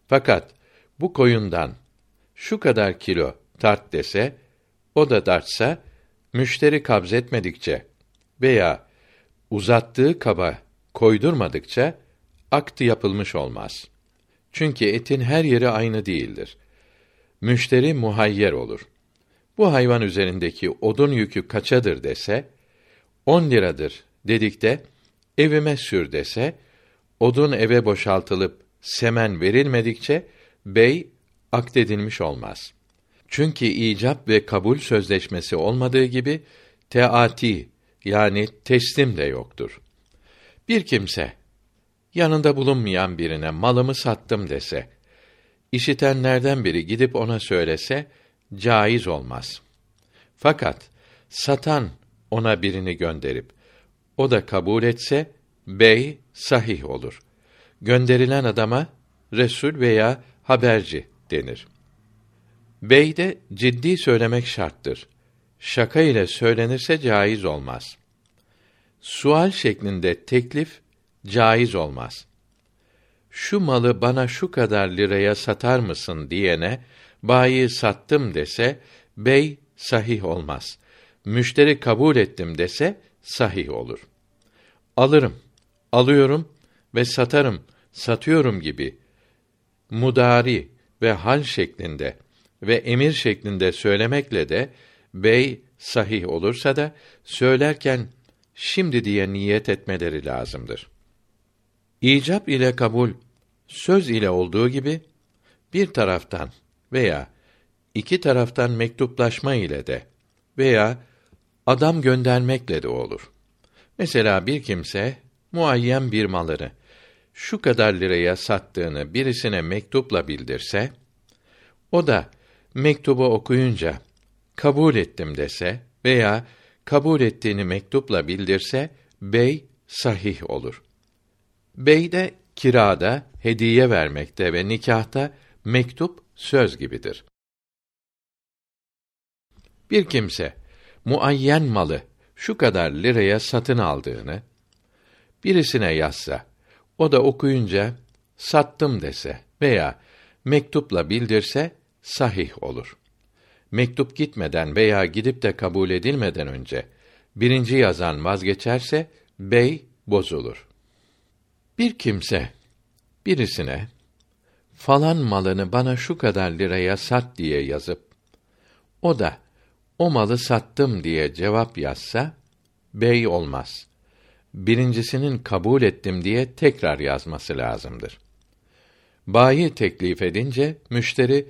Fakat bu koyundan şu kadar kilo tart dese, o da dartsa, müşteri kabzetmedikçe veya uzattığı kaba koydurmadıkça aktı yapılmış olmaz. Çünkü etin her yeri aynı değildir. Müşteri muhayyer olur. Bu hayvan üzerindeki odun yükü kaçadır dese, on liradır dedikte, evime sür dese, odun eve boşaltılıp semen verilmedikçe, bey akdedilmiş olmaz. Çünkü icap ve kabul sözleşmesi olmadığı gibi, teati yani teslim de yoktur. Bir kimse, yanında bulunmayan birine malımı sattım dese, işitenlerden biri gidip ona söylese, caiz olmaz. Fakat, satan ona birini gönderip, o da kabul etse, bey sahih olur. Gönderilen adama, Resul veya haberci denir. Beyde ciddi söylemek şarttır. Şaka ile söylenirse caiz olmaz. Sual şeklinde teklif caiz olmaz. Şu malı bana şu kadar liraya satar mısın diyene bayi sattım dese bey sahih olmaz. Müşteri kabul ettim dese sahih olur. Alırım, alıyorum ve satarım, satıyorum gibi mudari ve hal şeklinde ve emir şeklinde söylemekle de bey sahih olursa da söylerken şimdi diye niyet etmeleri lazımdır. İcap ile kabul söz ile olduğu gibi bir taraftan veya iki taraftan mektuplaşma ile de veya adam göndermekle de olur. Mesela bir kimse muayyen bir malını şu kadar liraya sattığını birisine mektupla bildirse, o da mektubu okuyunca kabul ettim dese veya kabul ettiğini mektupla bildirse bey sahih olur. Bey de kirada, hediye vermekte ve nikahta mektup söz gibidir. Bir kimse muayyen malı şu kadar liraya satın aldığını birisine yazsa, o da okuyunca sattım dese veya mektupla bildirse sahih olur. Mektup gitmeden veya gidip de kabul edilmeden önce birinci yazan vazgeçerse bey bozulur. Bir kimse birisine falan malını bana şu kadar liraya sat diye yazıp o da o malı sattım diye cevap yazsa bey olmaz. Birincisinin kabul ettim diye tekrar yazması lazımdır. Bayi teklif edince müşteri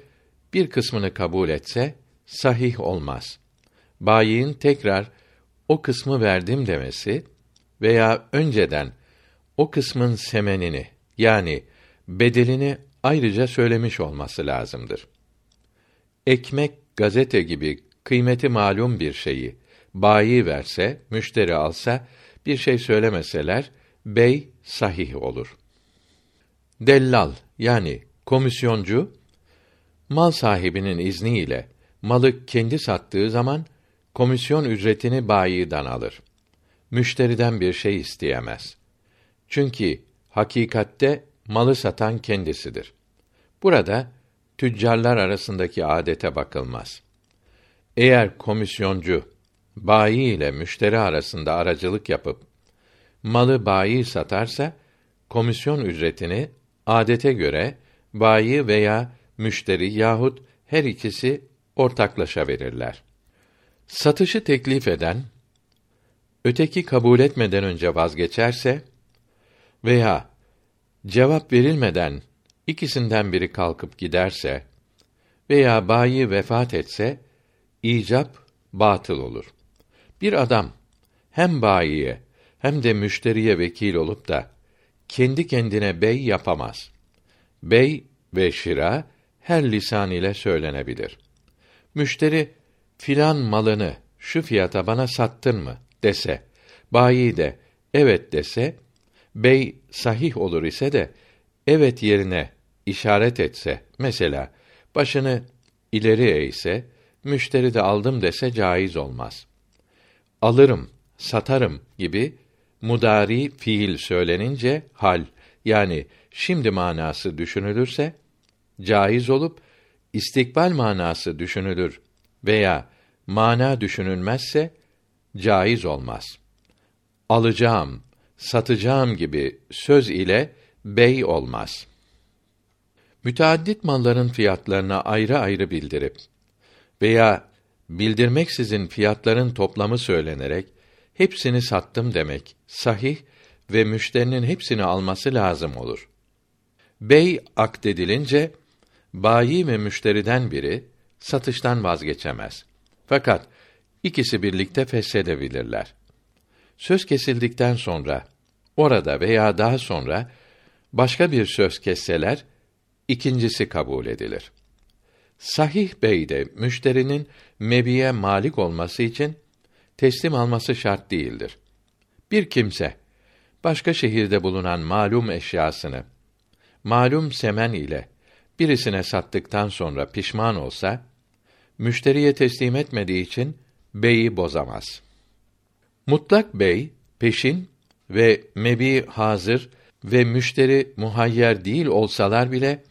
bir kısmını kabul etse sahih olmaz. Bayiin tekrar o kısmı verdim demesi veya önceden o kısmın semenini yani bedelini ayrıca söylemiş olması lazımdır. Ekmek, gazete gibi kıymeti malum bir şeyi bayi verse, müşteri alsa, bir şey söylemeseler bey sahih olur. Dellal yani komisyoncu mal sahibinin izniyle malı kendi sattığı zaman komisyon ücretini bayiden alır. Müşteriden bir şey isteyemez. Çünkü hakikatte malı satan kendisidir. Burada tüccarlar arasındaki adete bakılmaz. Eğer komisyoncu bayi ile müşteri arasında aracılık yapıp malı bayi satarsa komisyon ücretini adete göre bayi veya müşteri yahut her ikisi ortaklaşa verirler. Satışı teklif eden öteki kabul etmeden önce vazgeçerse veya cevap verilmeden ikisinden biri kalkıp giderse veya bayi vefat etse icap batıl olur. Bir adam hem bayiye hem de müşteriye vekil olup da kendi kendine bey yapamaz. Bey ve şira her lisan ile söylenebilir. Müşteri filan malını şu fiyata bana sattın mı dese, bayi de evet dese, bey sahih olur ise de evet yerine işaret etse, mesela başını ileri eğse, müşteri de aldım dese caiz olmaz. Alırım, satarım gibi mudari fiil söylenince hal yani şimdi manası düşünülürse caiz olup istikbal manası düşünülür veya mana düşünülmezse caiz olmaz. Alacağım, satacağım gibi söz ile bey olmaz. Müteaddit malların fiyatlarını ayrı ayrı bildirip veya bildirmeksizin fiyatların toplamı söylenerek hepsini sattım demek sahih ve müşterinin hepsini alması lazım olur. Bey akdedilince bayi ve müşteriden biri satıştan vazgeçemez. Fakat ikisi birlikte feshedebilirler. Söz kesildikten sonra orada veya daha sonra başka bir söz kesseler ikincisi kabul edilir. Sahih beyde müşterinin mebiye malik olması için teslim alması şart değildir. Bir kimse başka şehirde bulunan malum eşyasını malum semen ile birisine sattıktan sonra pişman olsa müşteriye teslim etmediği için beyi bozamaz. Mutlak bey peşin ve mebi hazır ve müşteri muhayyer değil olsalar bile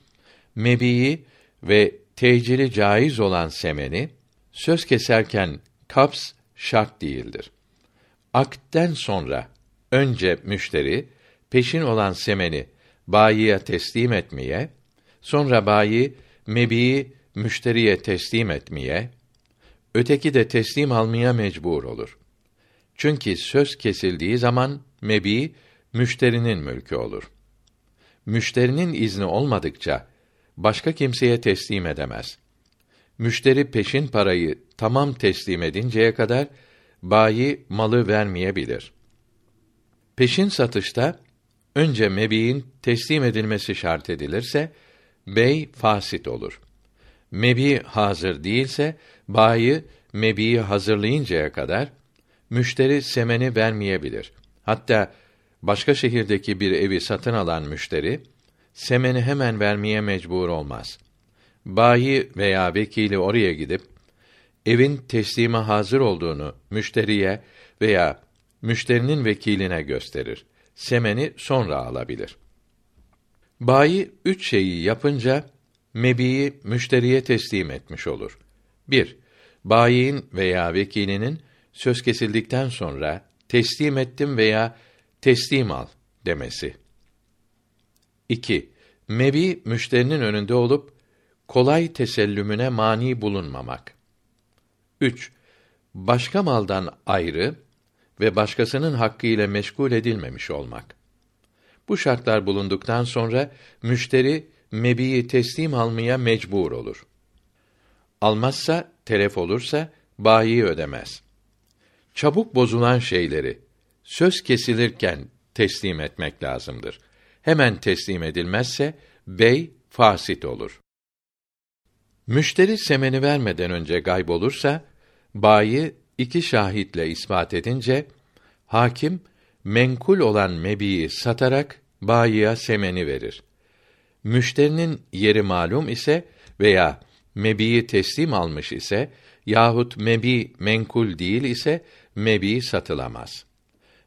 mebiyi ve tecili caiz olan semeni söz keserken kaps şart değildir. Akden sonra önce müşteri peşin olan semeni bayiye teslim etmeye, sonra bayi mebiyi müşteriye teslim etmeye, öteki de teslim almaya mecbur olur. Çünkü söz kesildiği zaman mebi müşterinin mülkü olur. Müşterinin izni olmadıkça başka kimseye teslim edemez. Müşteri peşin parayı tamam teslim edinceye kadar bayi malı vermeyebilir. Peşin satışta önce mebiğin teslim edilmesi şart edilirse bey fasit olur. Mebi hazır değilse bayi mebiyi hazırlayıncaya kadar müşteri semeni vermeyebilir. Hatta başka şehirdeki bir evi satın alan müşteri semeni hemen vermeye mecbur olmaz. Bayi veya vekili oraya gidip evin teslime hazır olduğunu müşteriye veya müşterinin vekiline gösterir. Semeni sonra alabilir. Bayi üç şeyi yapınca mebiyi müşteriye teslim etmiş olur. 1. Bayiin veya vekilinin söz kesildikten sonra teslim ettim veya teslim al demesi. 2. Mebi müşterinin önünde olup kolay tesellümüne mani bulunmamak. 3. Başka maldan ayrı ve başkasının hakkı ile meşgul edilmemiş olmak. Bu şartlar bulunduktan sonra müşteri mebiyi teslim almaya mecbur olur. Almazsa, telef olursa bayi ödemez. Çabuk bozulan şeyleri söz kesilirken teslim etmek lazımdır. Hemen teslim edilmezse bey fasit olur. Müşteri semeni vermeden önce gayb olursa bayi iki şahitle ispat edince hakim menkul olan mebiyi satarak bayiye semeni verir. Müşterinin yeri malum ise veya mebiyi teslim almış ise yahut mebi menkul değil ise mebi satılamaz.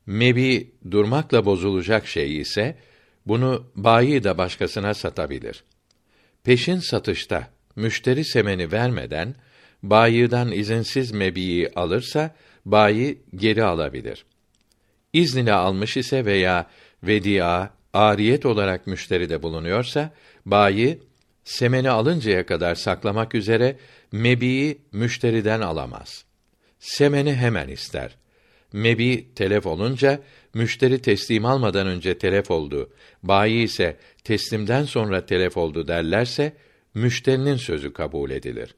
Mebi durmakla bozulacak şey ise bunu bayi de başkasına satabilir. Peşin satışta müşteri semeni vermeden bayiden izinsiz mebiyi alırsa bayi geri alabilir. İznini almış ise veya vedia, ariyet olarak müşteride bulunuyorsa bayi semeni alıncaya kadar saklamak üzere mebiyi müşteriden alamaz. Semeni hemen ister. Mebi telef olunca müşteri teslim almadan önce telef oldu, bayi ise teslimden sonra telef oldu derlerse müşterinin sözü kabul edilir.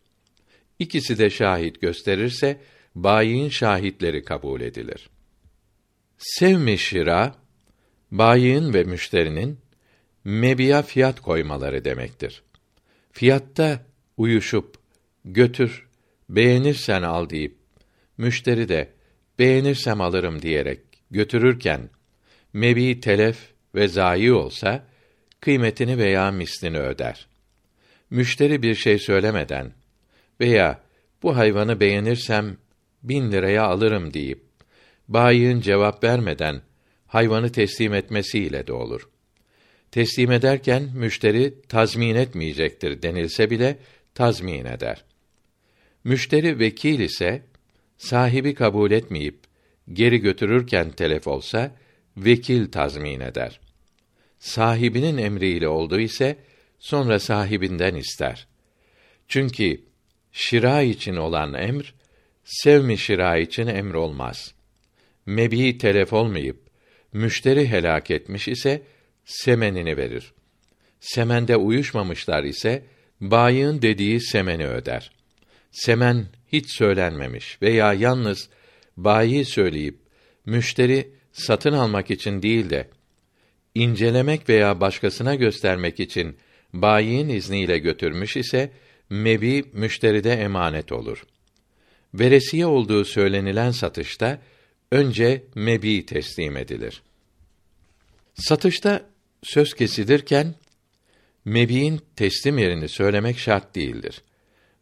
İkisi de şahit gösterirse bayiin şahitleri kabul edilir. Sevmi şira bayiin ve müşterinin mebiya fiyat koymaları demektir. Fiyatta uyuşup götür, beğenirsen al deyip müşteri de beğenirsem alırım diyerek götürürken mebi telef ve zayi olsa kıymetini veya mislini öder. Müşteri bir şey söylemeden veya bu hayvanı beğenirsem bin liraya alırım deyip bayiğin cevap vermeden hayvanı teslim etmesiyle de olur. Teslim ederken müşteri tazmin etmeyecektir denilse bile tazmin eder. Müşteri vekil ise sahibi kabul etmeyip geri götürürken telef olsa vekil tazmin eder. Sahibinin emriyle olduğu ise sonra sahibinden ister. Çünkü şira için olan emr sevmi şira için emr olmaz. Mebi telef olmayıp müşteri helak etmiş ise semenini verir. Semende uyuşmamışlar ise bayığın dediği semeni öder. Semen hiç söylenmemiş veya yalnız bayi söyleyip müşteri satın almak için değil de incelemek veya başkasına göstermek için bayiin izniyle götürmüş ise mebi müşteride emanet olur. Veresiye olduğu söylenilen satışta önce mebi teslim edilir. Satışta söz kesilirken mebiin teslim yerini söylemek şart değildir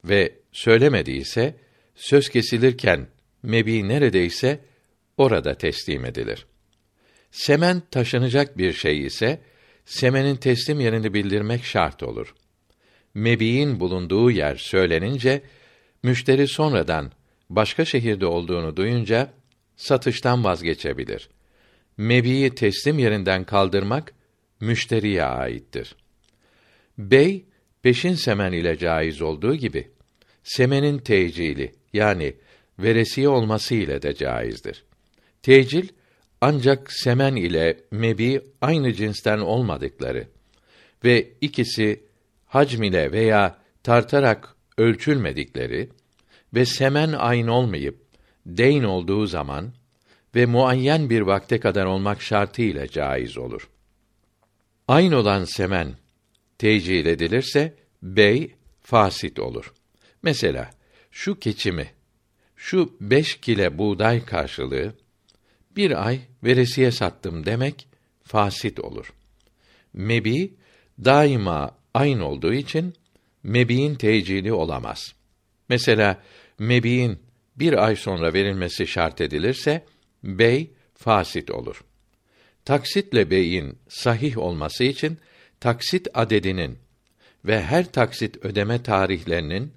ve söylemediyse söz kesilirken mebi neredeyse orada teslim edilir. Semen taşınacak bir şey ise semenin teslim yerini bildirmek şart olur. Mebi'in bulunduğu yer söylenince müşteri sonradan başka şehirde olduğunu duyunca satıştan vazgeçebilir. Mebi'yi teslim yerinden kaldırmak müşteriye aittir. Bey peşin semen ile caiz olduğu gibi semenin tecili yani veresiye olması ile de caizdir. Tecil ancak semen ile mebi aynı cinsten olmadıkları ve ikisi hacm ile veya tartarak ölçülmedikleri ve semen aynı olmayıp deyn olduğu zaman ve muayyen bir vakte kadar olmak şartıyla caiz olur. Aynı olan semen tecil edilirse bey fasit olur. Mesela şu keçimi şu beş kile buğday karşılığı bir ay veresiye sattım demek fasit olur. Mebi daima aynı olduğu için mebiin tecili olamaz. Mesela mebiin bir ay sonra verilmesi şart edilirse bey fasit olur. Taksitle beyin sahih olması için taksit adedinin ve her taksit ödeme tarihlerinin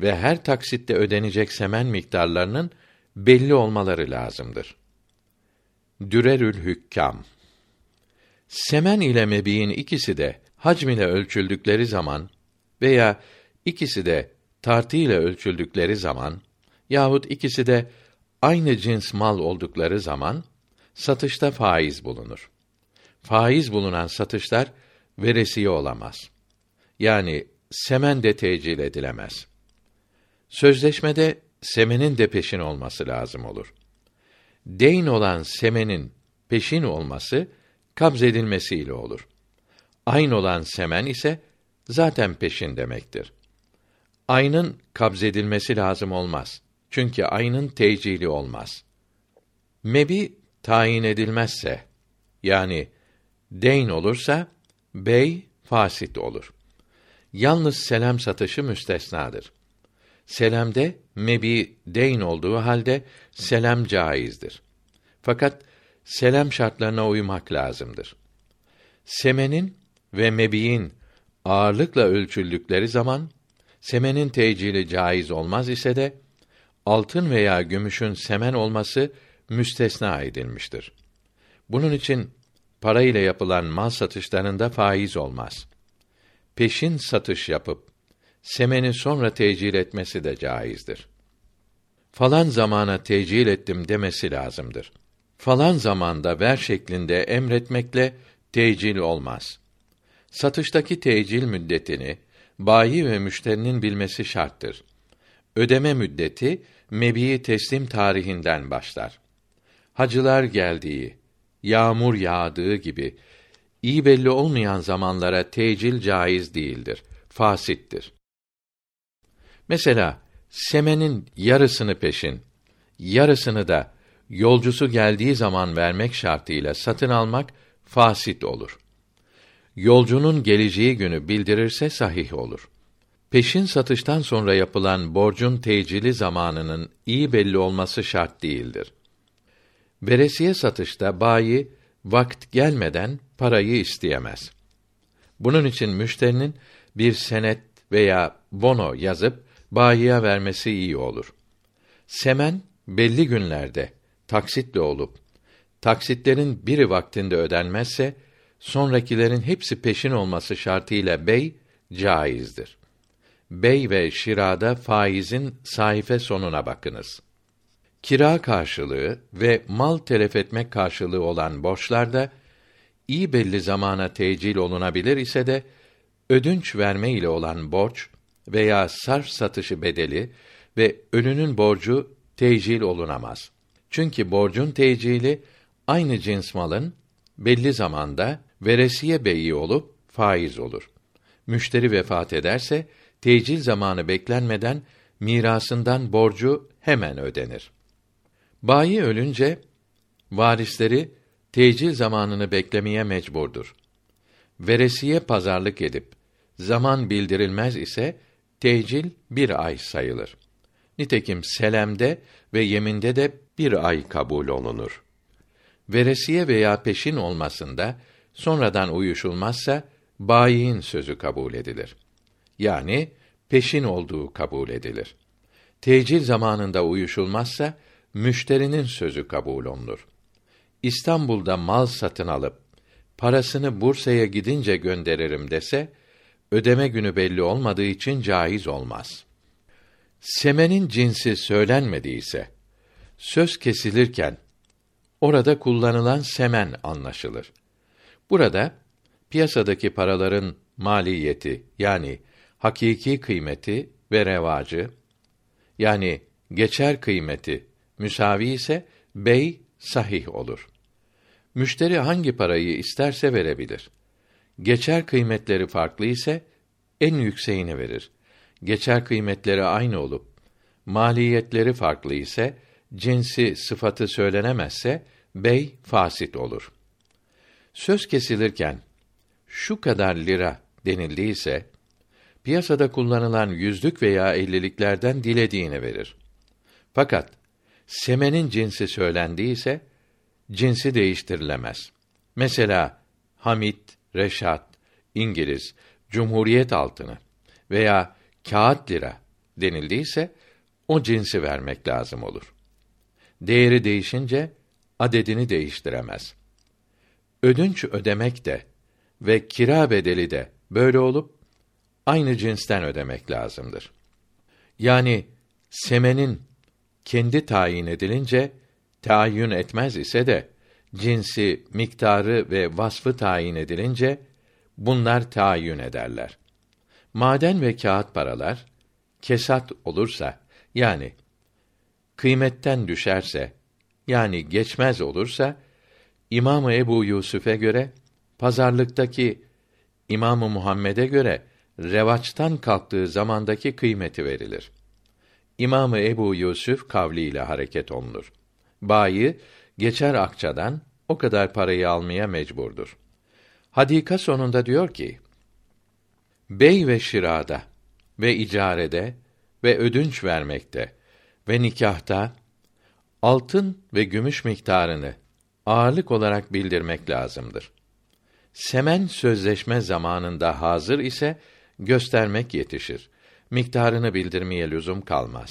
ve her taksitte ödenecek semen miktarlarının belli olmaları lazımdır. Dürerül Hükkam Semen ile mebiğin ikisi de hacm ile ölçüldükleri zaman veya ikisi de tartı ile ölçüldükleri zaman yahut ikisi de aynı cins mal oldukları zaman satışta faiz bulunur. Faiz bulunan satışlar veresiye olamaz. Yani semen de tecil edilemez. Sözleşmede semenin de peşin olması lazım olur. Deyn olan semenin peşin olması kabz edilmesiyle olur. Aynı olan semen ise zaten peşin demektir. Aynın kabz edilmesi lazım olmaz. Çünkü aynın tecili olmaz. Mebi tayin edilmezse yani deyn olursa bey fasit olur. Yalnız selam satışı müstesnadır. Selamde mebi deyn olduğu halde selam caizdir. Fakat selam şartlarına uymak lazımdır. Semenin ve mebiyin ağırlıkla ölçüldükleri zaman semenin tecili caiz olmaz ise de altın veya gümüşün semen olması müstesna edilmiştir. Bunun için para ile yapılan mal satışlarında faiz olmaz. Peşin satış yapıp semeni sonra tecil etmesi de caizdir. Falan zamana tecil ettim demesi lazımdır. Falan zamanda ver şeklinde emretmekle tecil olmaz. Satıştaki tecil müddetini bayi ve müşterinin bilmesi şarttır. Ödeme müddeti mebiyi teslim tarihinden başlar. Hacılar geldiği, yağmur yağdığı gibi iyi belli olmayan zamanlara tecil caiz değildir. Fasittir. Mesela semenin yarısını peşin, yarısını da yolcusu geldiği zaman vermek şartıyla satın almak fasit olur. Yolcunun geleceği günü bildirirse sahih olur. Peşin satıştan sonra yapılan borcun tecili zamanının iyi belli olması şart değildir. Veresiye satışta bayi vakt gelmeden parayı isteyemez. Bunun için müşterinin bir senet veya bono yazıp bayiye vermesi iyi olur. Semen belli günlerde taksitle olup taksitlerin biri vaktinde ödenmezse sonrakilerin hepsi peşin olması şartıyla bey caizdir. Bey ve şirada faizin sayfe sonuna bakınız. Kira karşılığı ve mal telef etmek karşılığı olan borçlarda iyi belli zamana tecil olunabilir ise de ödünç verme ile olan borç veya sarf satışı bedeli ve önünün borcu tecil olunamaz. Çünkü borcun tecili aynı cins malın belli zamanda veresiye beyi olup faiz olur. Müşteri vefat ederse tecil zamanı beklenmeden mirasından borcu hemen ödenir. Bayi ölünce varisleri tecil zamanını beklemeye mecburdur. Veresiye pazarlık edip zaman bildirilmez ise tecil bir ay sayılır. Nitekim selemde ve yeminde de bir ay kabul olunur. Veresiye veya peşin olmasında sonradan uyuşulmazsa bayiin sözü kabul edilir. Yani peşin olduğu kabul edilir. Tecil zamanında uyuşulmazsa müşterinin sözü kabul olunur. İstanbul'da mal satın alıp parasını Bursa'ya gidince gönderirim dese ödeme günü belli olmadığı için caiz olmaz. Semenin cinsi söylenmediyse söz kesilirken orada kullanılan semen anlaşılır. Burada piyasadaki paraların maliyeti yani hakiki kıymeti ve revacı yani geçer kıymeti müsavi ise bey sahih olur. Müşteri hangi parayı isterse verebilir. Geçer kıymetleri farklı ise en yükseğini verir. Geçer kıymetleri aynı olup maliyetleri farklı ise cinsi sıfatı söylenemezse bey fasit olur. Söz kesilirken şu kadar lira denildiyse piyasada kullanılan yüzlük veya elliliklerden dilediğini verir. Fakat semenin cinsi söylendiyse cinsi değiştirilemez. Mesela Hamit, Reşat, İngiliz, Cumhuriyet altını veya kağıt lira denildiyse o cinsi vermek lazım olur. Değeri değişince adedini değiştiremez. Ödünç ödemek de ve kira bedeli de böyle olup aynı cinsten ödemek lazımdır. Yani semenin kendi tayin edilince tayin etmez ise de cinsi, miktarı ve vasfı tayin edilince bunlar tayin ederler. Maden ve kağıt paralar kesat olursa yani kıymetten düşerse yani geçmez olursa İmam Ebu Yusuf'e göre pazarlıktaki İmam Muhammed'e göre revaçtan kalktığı zamandaki kıymeti verilir. İmam Ebu Yusuf kavliyle hareket olunur. Bayi geçer akçadan o kadar parayı almaya mecburdur. Hadika sonunda diyor ki: Bey ve şirada ve icarede ve ödünç vermekte ve nikahta altın ve gümüş miktarını ağırlık olarak bildirmek lazımdır. Semen sözleşme zamanında hazır ise göstermek yetişir. Miktarını bildirmeye lüzum kalmaz.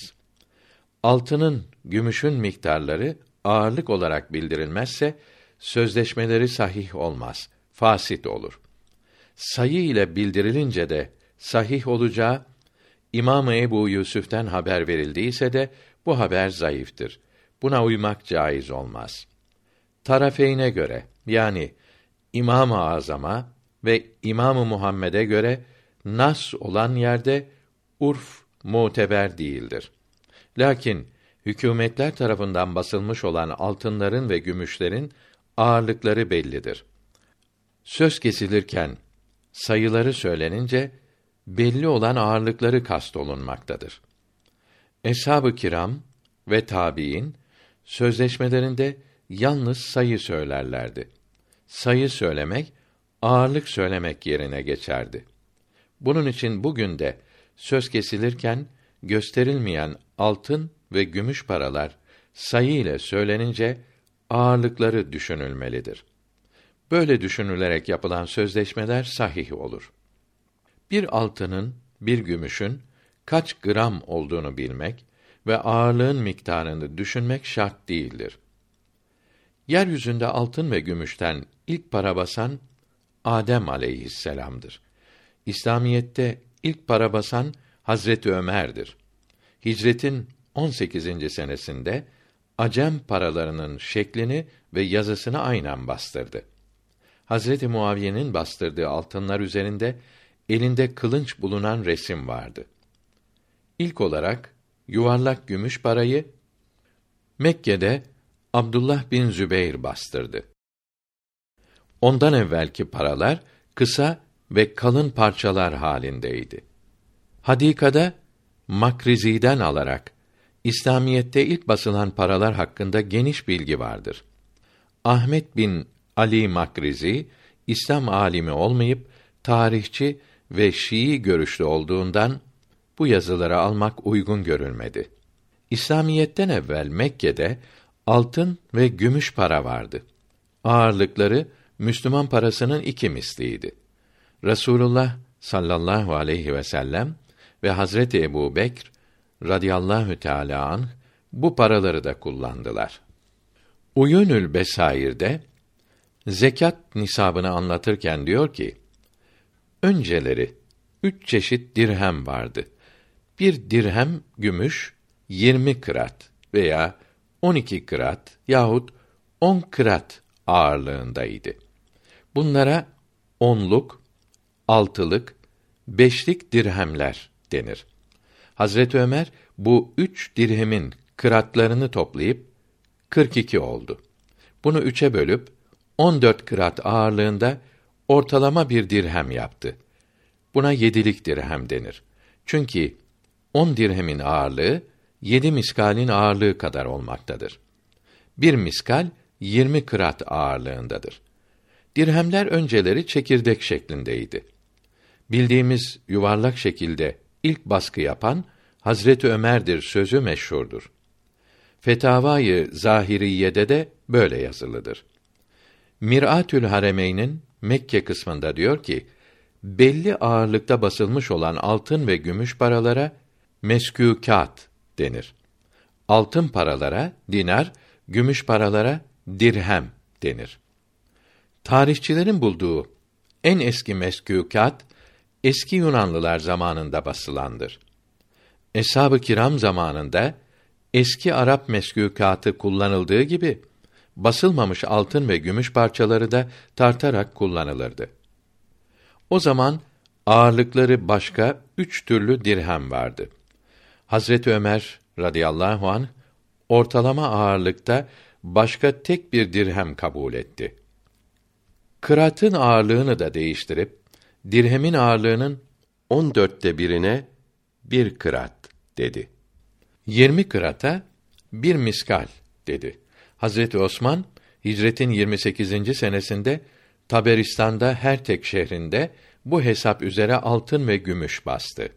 Altının, gümüşün miktarları ağırlık olarak bildirilmezse sözleşmeleri sahih olmaz, fasit olur. Sayı ile bildirilince de sahih olacağı İmam Ebu Yusuf'ten haber verildiyse de bu haber zayıftır. Buna uymak caiz olmaz. Tarafeyne göre yani İmam-ı Azam'a ve İmam-ı Muhammed'e göre nas olan yerde urf muteber değildir. Lakin hükümetler tarafından basılmış olan altınların ve gümüşlerin ağırlıkları bellidir. söz kesilirken sayıları söylenince belli olan ağırlıkları kastolunmaktadır. Eshab-ı kiram ve tabiin sözleşmelerinde yalnız sayı söylerlerdi. Sayı söylemek ağırlık söylemek yerine geçerdi. Bunun için bugün de söz kesilirken gösterilmeyen altın ve gümüş paralar sayı ile söylenince ağırlıkları düşünülmelidir. Böyle düşünülerek yapılan sözleşmeler sahih olur. Bir altının, bir gümüşün kaç gram olduğunu bilmek ve ağırlığın miktarını düşünmek şart değildir. Yeryüzünde altın ve gümüşten ilk para basan Adem aleyhisselam'dır. İslamiyette ilk para basan Hazreti Ömer'dir. Hicretin 18. senesinde Acem paralarının şeklini ve yazısını aynen bastırdı. Hazreti Muaviye'nin bastırdığı altınlar üzerinde elinde kılınç bulunan resim vardı. İlk olarak yuvarlak gümüş parayı Mekke'de Abdullah bin Zübeyr bastırdı. Ondan evvelki paralar kısa ve kalın parçalar halindeydi. Hadikada Makrizi'den alarak İslamiyette ilk basılan paralar hakkında geniş bilgi vardır. Ahmet bin Ali Makrizi İslam alimi olmayıp tarihçi ve Şii görüşlü olduğundan bu yazıları almak uygun görülmedi. İslamiyetten evvel Mekke'de altın ve gümüş para vardı. Ağırlıkları Müslüman parasının iki misliydi. Resulullah sallallahu aleyhi ve sellem ve Hazreti Ebu Bekr radıyallahu teâlâ anh, bu paraları da kullandılar. Uyunül Besair'de zekat nisabını anlatırken diyor ki: Önceleri üç çeşit dirhem vardı. Bir dirhem gümüş 20 kırat veya 12 kırat yahut 10 kırat ağırlığındaydı. Bunlara onluk, altılık, beşlik dirhemler denir. Hazret Ömer bu üç dirhemin kıratlarını toplayıp 42 oldu. Bunu üçe bölüp 14 kırat ağırlığında ortalama bir dirhem yaptı. Buna yedilik dirhem denir. Çünkü on dirhemin ağırlığı yedi miskalin ağırlığı kadar olmaktadır. Bir miskal yirmi kırat ağırlığındadır. Dirhemler önceleri çekirdek şeklindeydi. Bildiğimiz yuvarlak şekilde ilk baskı yapan Hazreti Ömer'dir sözü meşhurdur. Fetavayı Zahiriye'de de böyle yazılıdır. Miratül Haremeyn'in Mekke kısmında diyor ki, belli ağırlıkta basılmış olan altın ve gümüş paralara meskûkât denir. Altın paralara dinar, gümüş paralara dirhem denir. Tarihçilerin bulduğu en eski meskûkât eski Yunanlılar zamanında basılandır. Eshab-ı kiram zamanında eski Arap meskûkatı kullanıldığı gibi basılmamış altın ve gümüş parçaları da tartarak kullanılırdı. O zaman ağırlıkları başka üç türlü dirhem vardı. Hazreti Ömer radıyallahu an ortalama ağırlıkta başka tek bir dirhem kabul etti. Kıratın ağırlığını da değiştirip dirhemin ağırlığının on dörtte birine bir kırat dedi. Yirmi kırata bir miskal dedi. Hazreti Osman hicretin 28. senesinde Taberistan'da her tek şehrinde bu hesap üzere altın ve gümüş bastı.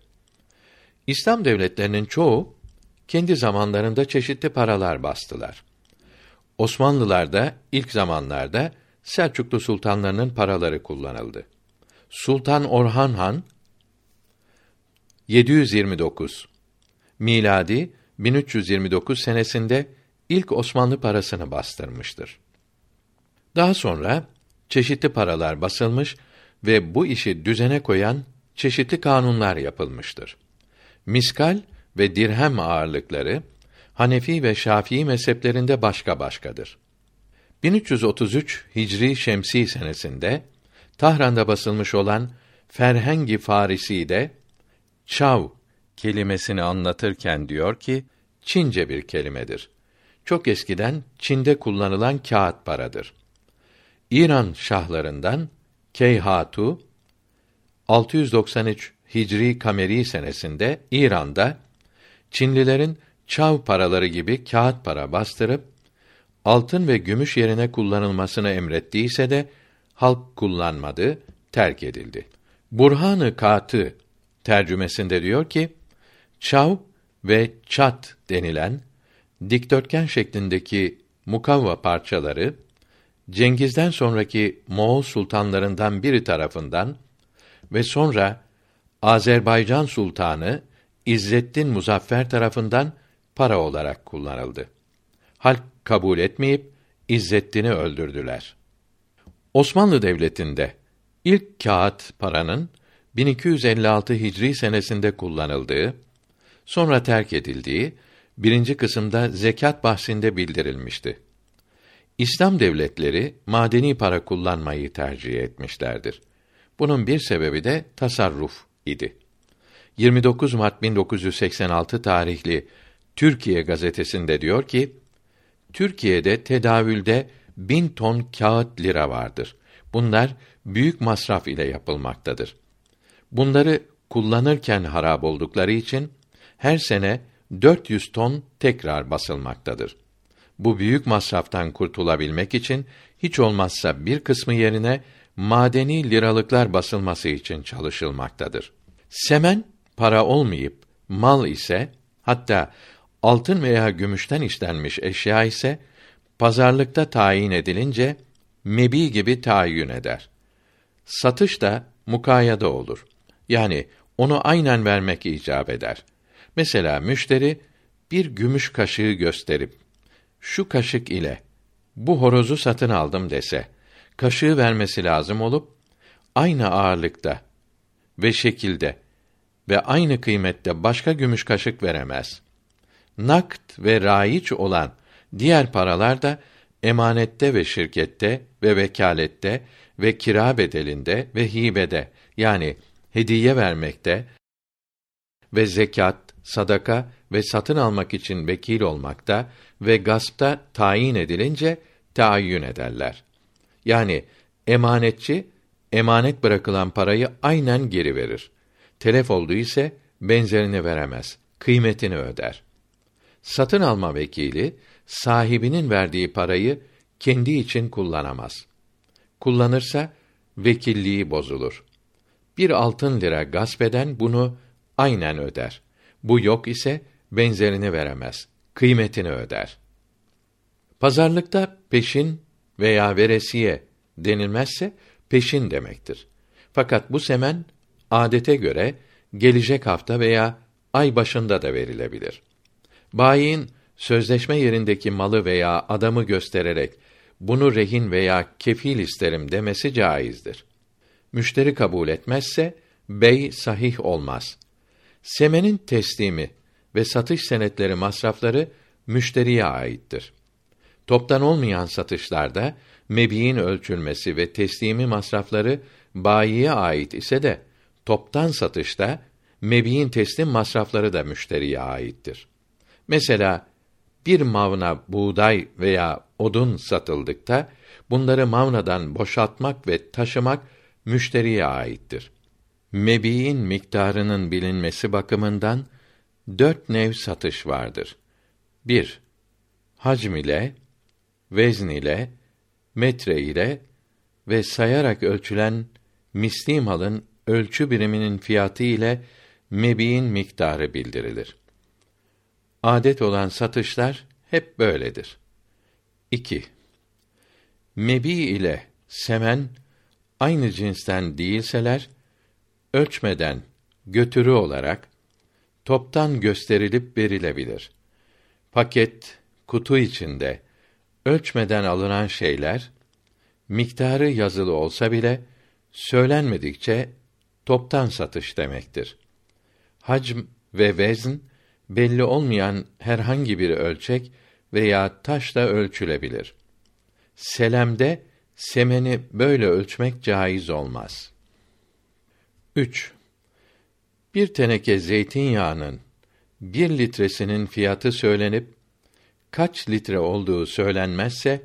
İslam devletlerinin çoğu kendi zamanlarında çeşitli paralar bastılar. Osmanlılar da ilk zamanlarda Selçuklu sultanlarının paraları kullanıldı. Sultan Orhan Han 729 miladi 1329 senesinde ilk Osmanlı parasını bastırmıştır. Daha sonra çeşitli paralar basılmış ve bu işi düzene koyan çeşitli kanunlar yapılmıştır. Miskal ve dirhem ağırlıkları Hanefi ve Şafii mezheplerinde başka başkadır. 1333 Hicri Şemsi senesinde Tahran'da basılmış olan Ferhengi Farisi'de çav kelimesini anlatırken diyor ki Çince bir kelimedir. Çok eskiden Çin'de kullanılan kağıt paradır. İran şahlarından Keyhatu 693 Hicri Kameri senesinde İran'da Çinlilerin çav paraları gibi kağıt para bastırıp altın ve gümüş yerine kullanılmasını emrettiyse de halk kullanmadı, terk edildi. Burhanı Katı tercümesinde diyor ki, çav ve çat denilen dikdörtgen şeklindeki mukavva parçaları Cengiz'den sonraki Moğol sultanlarından biri tarafından ve sonra Azerbaycan sultanı İzzettin Muzaffer tarafından para olarak kullanıldı. Halk kabul etmeyip İzzettin'i öldürdüler. Osmanlı Devleti'nde ilk kağıt paranın 1256 Hicri senesinde kullanıldığı, sonra terk edildiği birinci kısımda zekat bahsinde bildirilmişti. İslam devletleri madeni para kullanmayı tercih etmişlerdir. Bunun bir sebebi de tasarruf idi. 29 Mart 1986 tarihli Türkiye gazetesinde diyor ki, Türkiye'de tedavülde bin ton kağıt lira vardır. Bunlar büyük masraf ile yapılmaktadır. Bunları kullanırken harap oldukları için her sene 400 ton tekrar basılmaktadır. Bu büyük masraftan kurtulabilmek için hiç olmazsa bir kısmı yerine madeni liralıklar basılması için çalışılmaktadır. Semen para olmayıp mal ise hatta altın veya gümüşten işlenmiş eşya ise pazarlıkta tayin edilince mebi gibi tayin eder. Satış da mukayada olur. Yani onu aynen vermek icap eder. Mesela müşteri bir gümüş kaşığı gösterip şu kaşık ile bu horozu satın aldım dese, kaşığı vermesi lazım olup aynı ağırlıkta ve şekilde ve aynı kıymette başka gümüş kaşık veremez. Nakt ve raiç olan diğer paralar da emanette ve şirkette ve vekalette ve kira bedelinde ve hibede yani hediye vermekte ve zekat, sadaka ve satın almak için vekil olmakta ve gaspta tayin edilince tayin ederler. Yani emanetçi emanet bırakılan parayı aynen geri verir. Telef oldu ise benzerini veremez, kıymetini öder. Satın alma vekili sahibinin verdiği parayı kendi için kullanamaz. Kullanırsa vekilliği bozulur. Bir altın lira gasp eden bunu aynen öder. Bu yok ise benzerini veremez. Kıymetini öder. Pazarlıkta peşin veya veresiye denilmezse peşin demektir. Fakat bu semen adete göre gelecek hafta veya ay başında da verilebilir. Bayin sözleşme yerindeki malı veya adamı göstererek bunu rehin veya kefil isterim demesi caizdir. Müşteri kabul etmezse bey sahih olmaz. Semenin teslimi ve satış senetleri masrafları müşteriye aittir. Toptan olmayan satışlarda mebiğin ölçülmesi ve teslimi masrafları bayiye ait ise de toptan satışta mebiğin teslim masrafları da müşteriye aittir. Mesela bir mavna buğday veya odun satıldıkta bunları mavnadan boşaltmak ve taşımak müşteriye aittir. Mebiğin miktarının bilinmesi bakımından dört nev satış vardır. 1. Hacm ile, vezn ile, metre ile ve sayarak ölçülen misli malın ölçü biriminin fiyatı ile mebiğin miktarı bildirilir. Adet olan satışlar hep böyledir. 2. Mebi ile semen aynı cinsten değilseler ölçmeden götürü olarak toptan gösterilip verilebilir. Paket, kutu içinde ölçmeden alınan şeyler miktarı yazılı olsa bile söylenmedikçe toptan satış demektir. Hacm ve vezn belli olmayan herhangi bir ölçek veya taşla ölçülebilir. Selemde semeni böyle ölçmek caiz olmaz. 3. Bir teneke zeytinyağının bir litresinin fiyatı söylenip kaç litre olduğu söylenmezse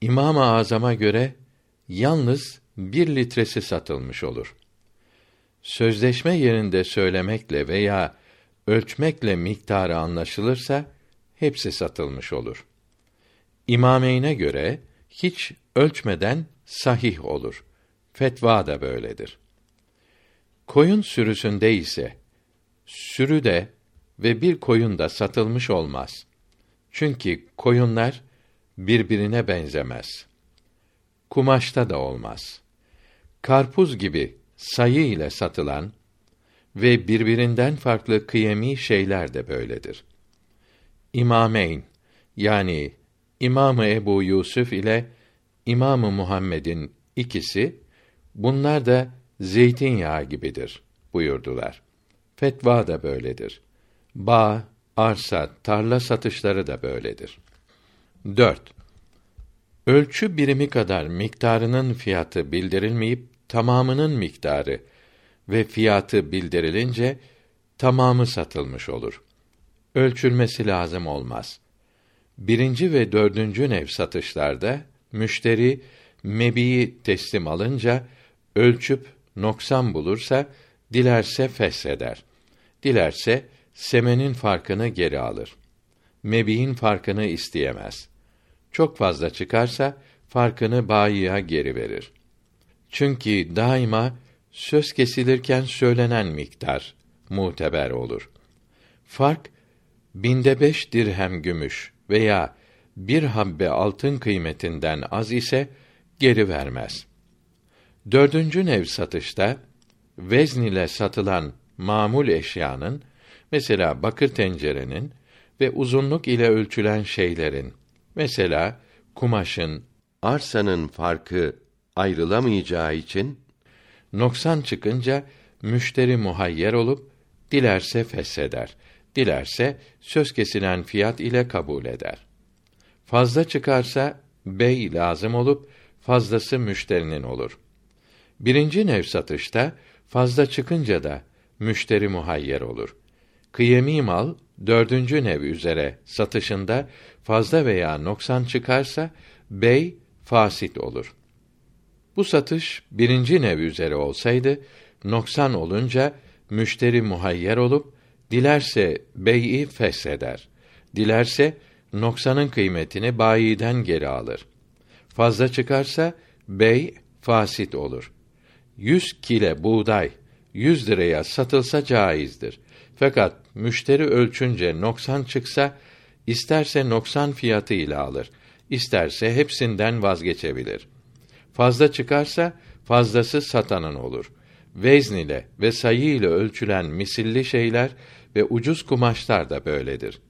İmam-ı Azam'a göre yalnız bir litresi satılmış olur. Sözleşme yerinde söylemekle veya ölçmekle miktarı anlaşılırsa hepsi satılmış olur. İmameyne göre hiç ölçmeden sahih olur. Fetva da böyledir. Koyun sürüsünde ise sürü de ve bir koyun da satılmış olmaz. Çünkü koyunlar birbirine benzemez. Kumaşta da olmaz. Karpuz gibi sayı ile satılan ve birbirinden farklı kıyemi şeyler de böyledir. İmameyn yani İmamı Ebu Yusuf ile İmamı Muhammed'in ikisi bunlar da zeytinyağı gibidir buyurdular. Fetva da böyledir. Bağ, arsa, tarla satışları da böyledir. 4. Ölçü birimi kadar miktarının fiyatı bildirilmeyip tamamının miktarı ve fiyatı bildirilince tamamı satılmış olur. Ölçülmesi lazım olmaz. Birinci ve dördüncü nev satışlarda müşteri mebiyi teslim alınca ölçüp noksan bulursa dilerse fesheder. Dilerse semenin farkını geri alır. Mebiğin farkını isteyemez. Çok fazla çıkarsa farkını bayiye geri verir. Çünkü daima söz kesilirken söylenen miktar muteber olur. Fark binde beş dirhem gümüş veya bir habbe altın kıymetinden az ise geri vermez. Dördüncü nev satışta vezn ile satılan mamul eşyanın mesela bakır tencerenin ve uzunluk ile ölçülen şeylerin mesela kumaşın arsanın farkı ayrılamayacağı için noksan çıkınca müşteri muhayyer olup dilerse fesheder, dilerse söz kesilen fiyat ile kabul eder. Fazla çıkarsa bey lazım olup fazlası müşterinin olur. Birinci nev satışta fazla çıkınca da müşteri muhayyer olur. Kıyemi mal dördüncü nev üzere satışında fazla veya noksan çıkarsa bey fasit olur. Bu satış birinci nev üzere olsaydı noksan olunca müşteri muhayyer olup dilerse bey'i fesheder. Dilerse noksanın kıymetini bayiden geri alır. Fazla çıkarsa bey fasit olur. Yüz kile buğday yüz liraya satılsa caizdir. Fakat müşteri ölçünce noksan çıksa isterse noksan fiyatı ile alır, isterse hepsinden vazgeçebilir. Fazla çıkarsa fazlası satanın olur. Vezn ile ve sayı ile ölçülen misilli şeyler ve ucuz kumaşlar da böyledir.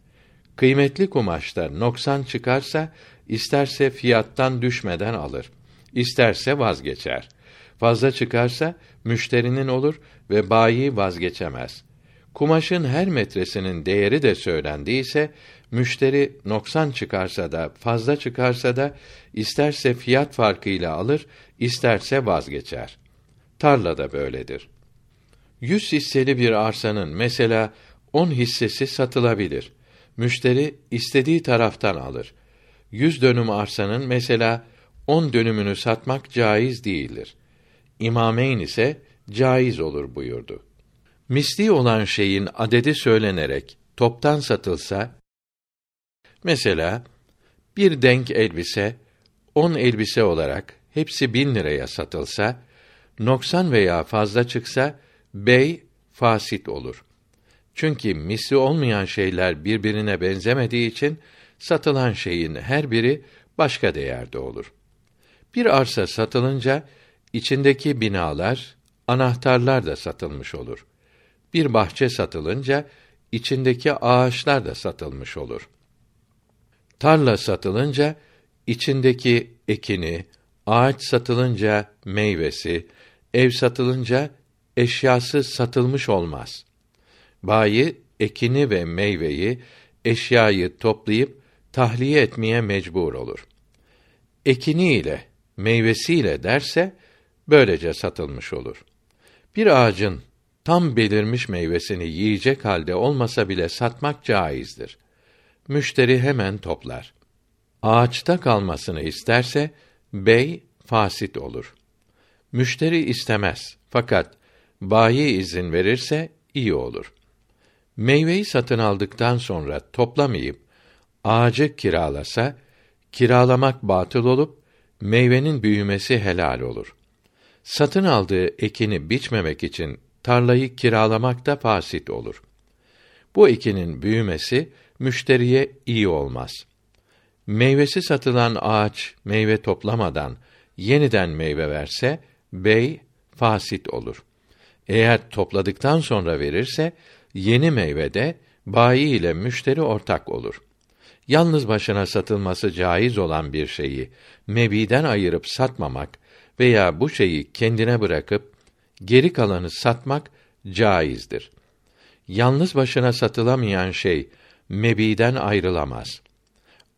Kıymetli kumaşta noksan çıkarsa isterse fiyattan düşmeden alır, isterse vazgeçer. Fazla çıkarsa müşterinin olur ve bayi vazgeçemez. Kumaşın her metresinin değeri de söylendiyse, müşteri noksan çıkarsa da, fazla çıkarsa da, isterse fiyat farkıyla alır, isterse vazgeçer. Tarla da böyledir. Yüz hisseli bir arsanın mesela on hissesi satılabilir. Müşteri istediği taraftan alır. Yüz dönüm arsanın mesela on dönümünü satmak caiz değildir. İmameyn ise caiz olur buyurdu. Misli olan şeyin adedi söylenerek toptan satılsa, mesela bir denk elbise, on elbise olarak hepsi bin liraya satılsa, noksan veya fazla çıksa, bey fasit olur. Çünkü misli olmayan şeyler birbirine benzemediği için, satılan şeyin her biri başka değerde olur. Bir arsa satılınca, içindeki binalar, anahtarlar da satılmış olur. Bir bahçe satılınca içindeki ağaçlar da satılmış olur. Tarla satılınca içindeki ekini, ağaç satılınca meyvesi, ev satılınca eşyası satılmış olmaz. Bayi ekini ve meyveyi, eşyayı toplayıp tahliye etmeye mecbur olur. Ekini ile, meyvesiyle derse böylece satılmış olur. Bir ağacın tam belirmiş meyvesini yiyecek halde olmasa bile satmak caizdir. Müşteri hemen toplar. Ağaçta kalmasını isterse bey fasit olur. Müşteri istemez fakat bayi izin verirse iyi olur. Meyveyi satın aldıktan sonra toplamayıp ağacı kiralasa kiralamak batıl olup meyvenin büyümesi helal olur. Satın aldığı ekini biçmemek için tarlayı kiralamak da fasit olur. Bu ekinin büyümesi müşteriye iyi olmaz. Meyvesi satılan ağaç meyve toplamadan yeniden meyve verse bey fasit olur. Eğer topladıktan sonra verirse yeni meyvede bayi ile müşteri ortak olur. Yalnız başına satılması caiz olan bir şeyi mebiden ayırıp satmamak veya bu şeyi kendine bırakıp geri kalanı satmak caizdir. Yalnız başına satılamayan şey mebiden ayrılamaz.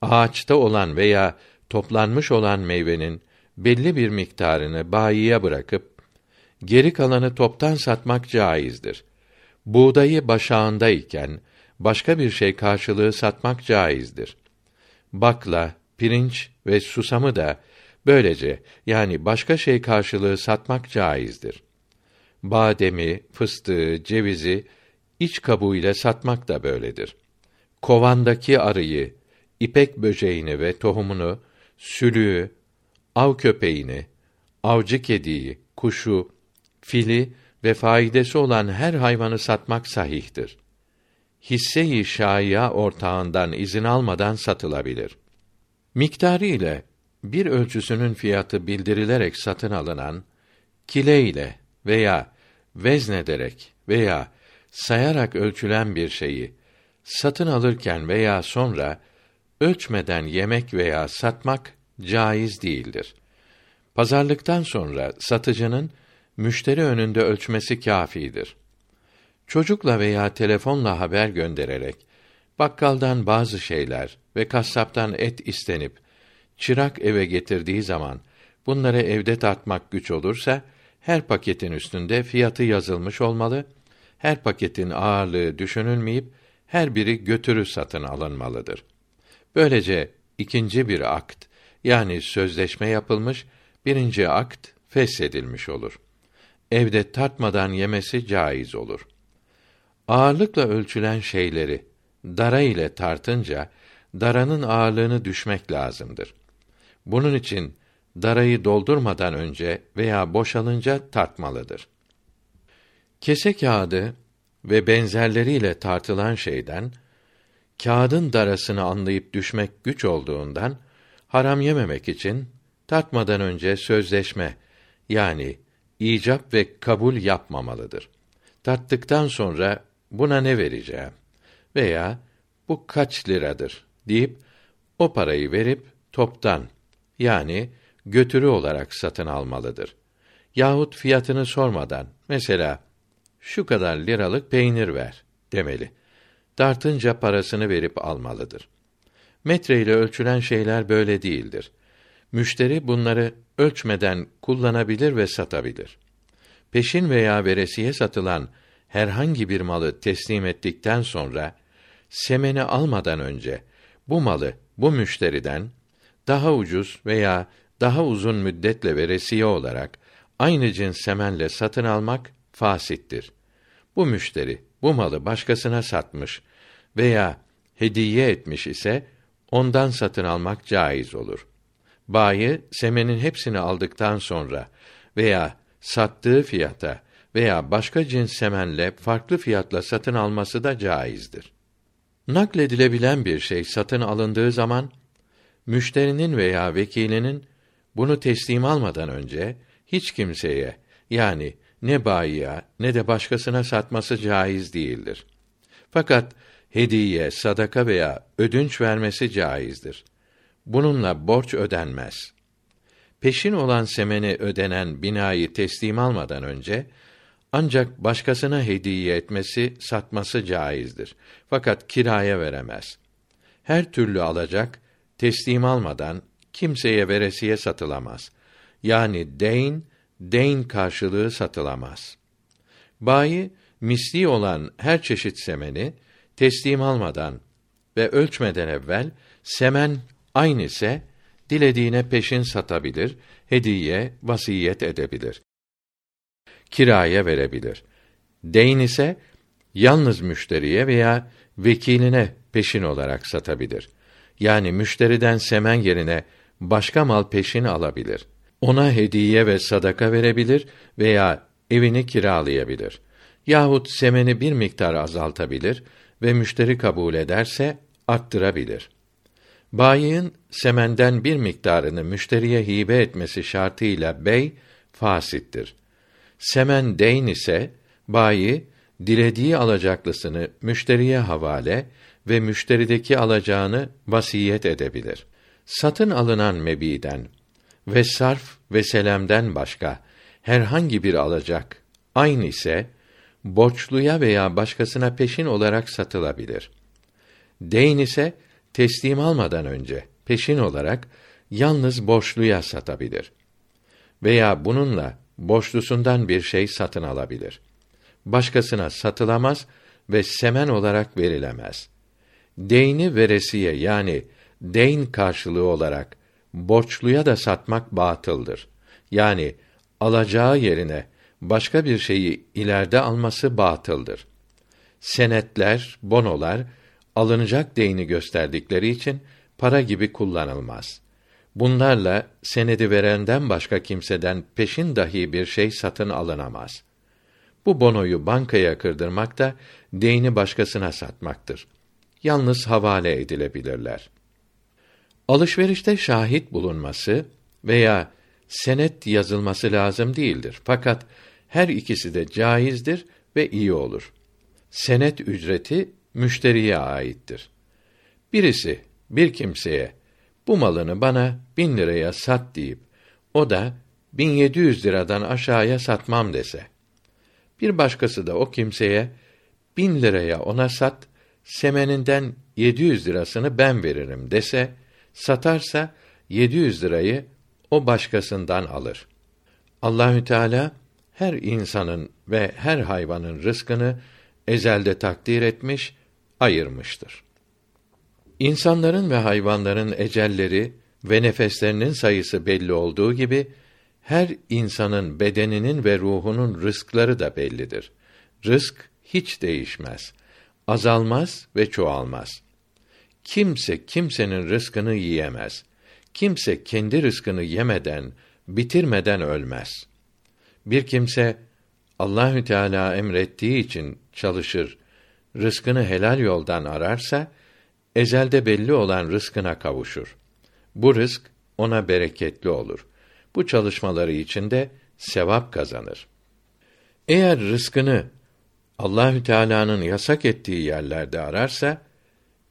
Ağaçta olan veya toplanmış olan meyvenin belli bir miktarını bayiye bırakıp geri kalanı toptan satmak caizdir. Buğdayı başağındayken başka bir şey karşılığı satmak caizdir. Bakla, pirinç ve susamı da böylece yani başka şey karşılığı satmak caizdir. Bademi, fıstığı, cevizi iç kabuğuyla satmak da böyledir. Kovandaki arıyı, ipek böceğini ve tohumunu, sülüğü, av köpeğini, avcı kediyi, kuşu, fili ve faidesi olan her hayvanı satmak sahihtir. Hisse-i şaiya ortağından izin almadan satılabilir. Miktarı ile bir ölçüsünün fiyatı bildirilerek satın alınan kile ile veya veznederek veya sayarak ölçülen bir şeyi satın alırken veya sonra ölçmeden yemek veya satmak caiz değildir. Pazarlıktan sonra satıcının müşteri önünde ölçmesi kâfidir. Çocukla veya telefonla haber göndererek bakkaldan bazı şeyler ve kasaptan et istenip çırak eve getirdiği zaman bunları evde tartmak güç olursa her paketin üstünde fiyatı yazılmış olmalı. Her paketin ağırlığı düşünülmeyip her biri götürü satın alınmalıdır. Böylece ikinci bir akt yani sözleşme yapılmış, birinci akt feshedilmiş olur. Evde tartmadan yemesi caiz olur. Ağırlıkla ölçülen şeyleri dara ile tartınca daranın ağırlığını düşmek lazımdır. Bunun için darayı doldurmadan önce veya boşalınca tartmalıdır. Kese kağıdı ve benzerleriyle tartılan şeyden kağıdın darasını anlayıp düşmek güç olduğundan haram yememek için tartmadan önce sözleşme yani icap ve kabul yapmamalıdır. Tarttıktan sonra buna ne vereceğim veya bu kaç liradır deyip o parayı verip toptan yani götürü olarak satın almalıdır. Yahut fiyatını sormadan mesela şu kadar liralık peynir ver demeli. Tartınca parasını verip almalıdır. Metre ile ölçülen şeyler böyle değildir. Müşteri bunları ölçmeden kullanabilir ve satabilir. Peşin veya veresiye satılan herhangi bir malı teslim ettikten sonra semeni almadan önce bu malı bu müşteriden daha ucuz veya daha uzun müddetle veresiye olarak aynı cins semenle satın almak fasittir. Bu müşteri bu malı başkasına satmış veya hediye etmiş ise ondan satın almak caiz olur. Bayi semenin hepsini aldıktan sonra veya sattığı fiyata veya başka cins semenle farklı fiyatla satın alması da caizdir. Nakledilebilen bir şey satın alındığı zaman müşterinin veya vekilinin bunu teslim almadan önce hiç kimseye yani ne bayiye ne de başkasına satması caiz değildir. Fakat hediye, sadaka veya ödünç vermesi caizdir. Bununla borç ödenmez. Peşin olan semeni ödenen binayı teslim almadan önce ancak başkasına hediye etmesi, satması caizdir. Fakat kiraya veremez. Her türlü alacak teslim almadan kimseye veresiye satılamaz. Yani deyn, deyn karşılığı satılamaz. Bayi misli olan her çeşit semeni teslim almadan ve ölçmeden evvel semen aynı ise dilediğine peşin satabilir, hediye, vasiyet edebilir. Kiraya verebilir. Deyn ise yalnız müşteriye veya vekiline peşin olarak satabilir. Yani müşteriden semen yerine başka mal peşin alabilir. Ona hediye ve sadaka verebilir veya evini kiralayabilir. Yahut semeni bir miktar azaltabilir ve müşteri kabul ederse arttırabilir. Bayi'nin semenden bir miktarını müşteriye hibe etmesi şartıyla bey fasittir. Semen deyn ise bayi dilediği alacaklısını müşteriye havale ve müşterideki alacağını vasiyet edebilir. Satın alınan mebiden ve sarf ve selemden başka herhangi bir alacak aynı ise borçluya veya başkasına peşin olarak satılabilir. Deyn ise teslim almadan önce peşin olarak yalnız borçluya satabilir. Veya bununla borçlusundan bir şey satın alabilir. Başkasına satılamaz ve semen olarak verilemez. Deyni veresiye yani deyn karşılığı olarak borçluya da satmak batıldır. Yani alacağı yerine başka bir şeyi ileride alması batıldır. Senetler, bonolar alınacak deyni gösterdikleri için para gibi kullanılmaz. Bunlarla senedi verenden başka kimseden peşin dahi bir şey satın alınamaz. Bu bonoyu bankaya kırdırmak da deyni başkasına satmaktır. Yalnız havale edilebilirler. Alışverişte şahit bulunması veya senet yazılması lazım değildir. Fakat her ikisi de caizdir ve iyi olur. Senet ücreti müşteriye aittir. Birisi bir kimseye bu malını bana bin liraya sat deyip o da bin yedi yüz liradan aşağıya satmam dese. Bir başkası da o kimseye bin liraya ona sat, semeninden yedi yüz lirasını ben veririm dese, satarsa yedi yüz lirayı o başkasından alır. Allahü Teala her insanın ve her hayvanın rızkını ezelde takdir etmiş, ayırmıştır. İnsanların ve hayvanların ecelleri ve nefeslerinin sayısı belli olduğu gibi her insanın bedeninin ve ruhunun rızkları da bellidir. Rızk hiç değişmez. Azalmaz ve çoğalmaz. Kimse kimsenin rızkını yiyemez. Kimse kendi rızkını yemeden, bitirmeden ölmez. Bir kimse Allahü Teala emrettiği için çalışır, rızkını helal yoldan ararsa ezelde belli olan rızkına kavuşur. Bu rızk ona bereketli olur. Bu çalışmaları içinde sevap kazanır. Eğer rızkını Allahü Teala'nın yasak ettiği yerlerde ararsa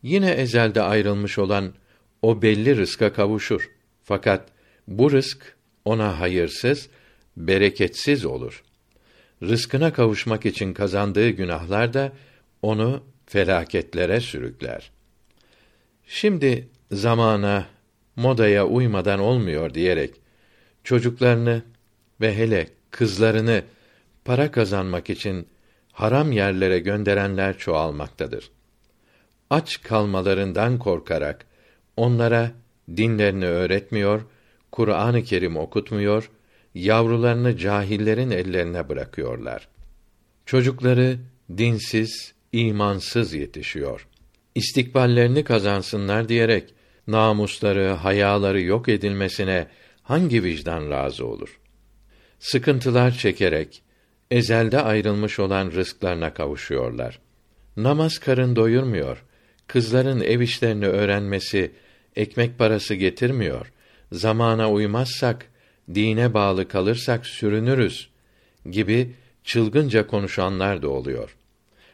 yine ezelde ayrılmış olan o belli rızka kavuşur. Fakat bu rızk ona hayırsız, bereketsiz olur. Rızkına kavuşmak için kazandığı günahlar da onu felaketlere sürükler. Şimdi zamana, modaya uymadan olmuyor diyerek çocuklarını ve hele kızlarını para kazanmak için haram yerlere gönderenler çoğalmaktadır. Aç kalmalarından korkarak onlara dinlerini öğretmiyor, Kur'an-ı Kerim okutmuyor, yavrularını cahillerin ellerine bırakıyorlar. Çocukları dinsiz, imansız yetişiyor. İstikballerini kazansınlar diyerek namusları, hayaları yok edilmesine hangi vicdan razı olur? Sıkıntılar çekerek ezelde ayrılmış olan rızklarına kavuşuyorlar. Namaz karın doyurmuyor. Kızların ev işlerini öğrenmesi ekmek parası getirmiyor. Zamana uymazsak, dine bağlı kalırsak sürünürüz gibi çılgınca konuşanlar da oluyor.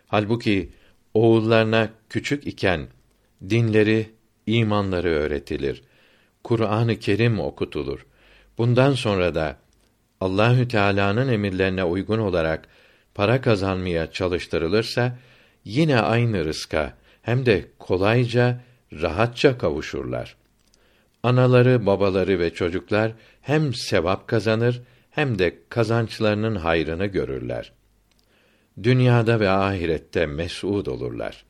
Halbuki oğullarına küçük iken dinleri, imanları öğretilir. Kur'an-ı Kerim okutulur. Bundan sonra da Allahü Teala'nın emirlerine uygun olarak para kazanmaya çalıştırılırsa yine aynı rızka hem de kolayca, rahatça kavuşurlar. Anaları, babaları ve çocuklar hem sevap kazanır hem de kazançlarının hayrını görürler. Dünyada ve ahirette mes'ud olurlar.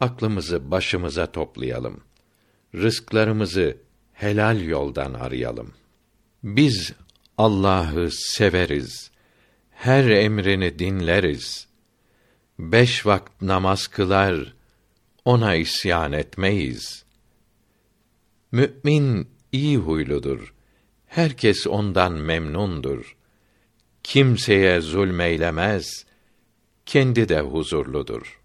Aklımızı başımıza toplayalım. Rızklarımızı helal yoldan arayalım. Biz Allah'ı severiz. Her emrini dinleriz. Beş vakit namaz kılar, ona isyan etmeyiz. Mü'min iyi huyludur. Herkes ondan memnundur. Kimseye zulmeylemez, kendi de huzurludur.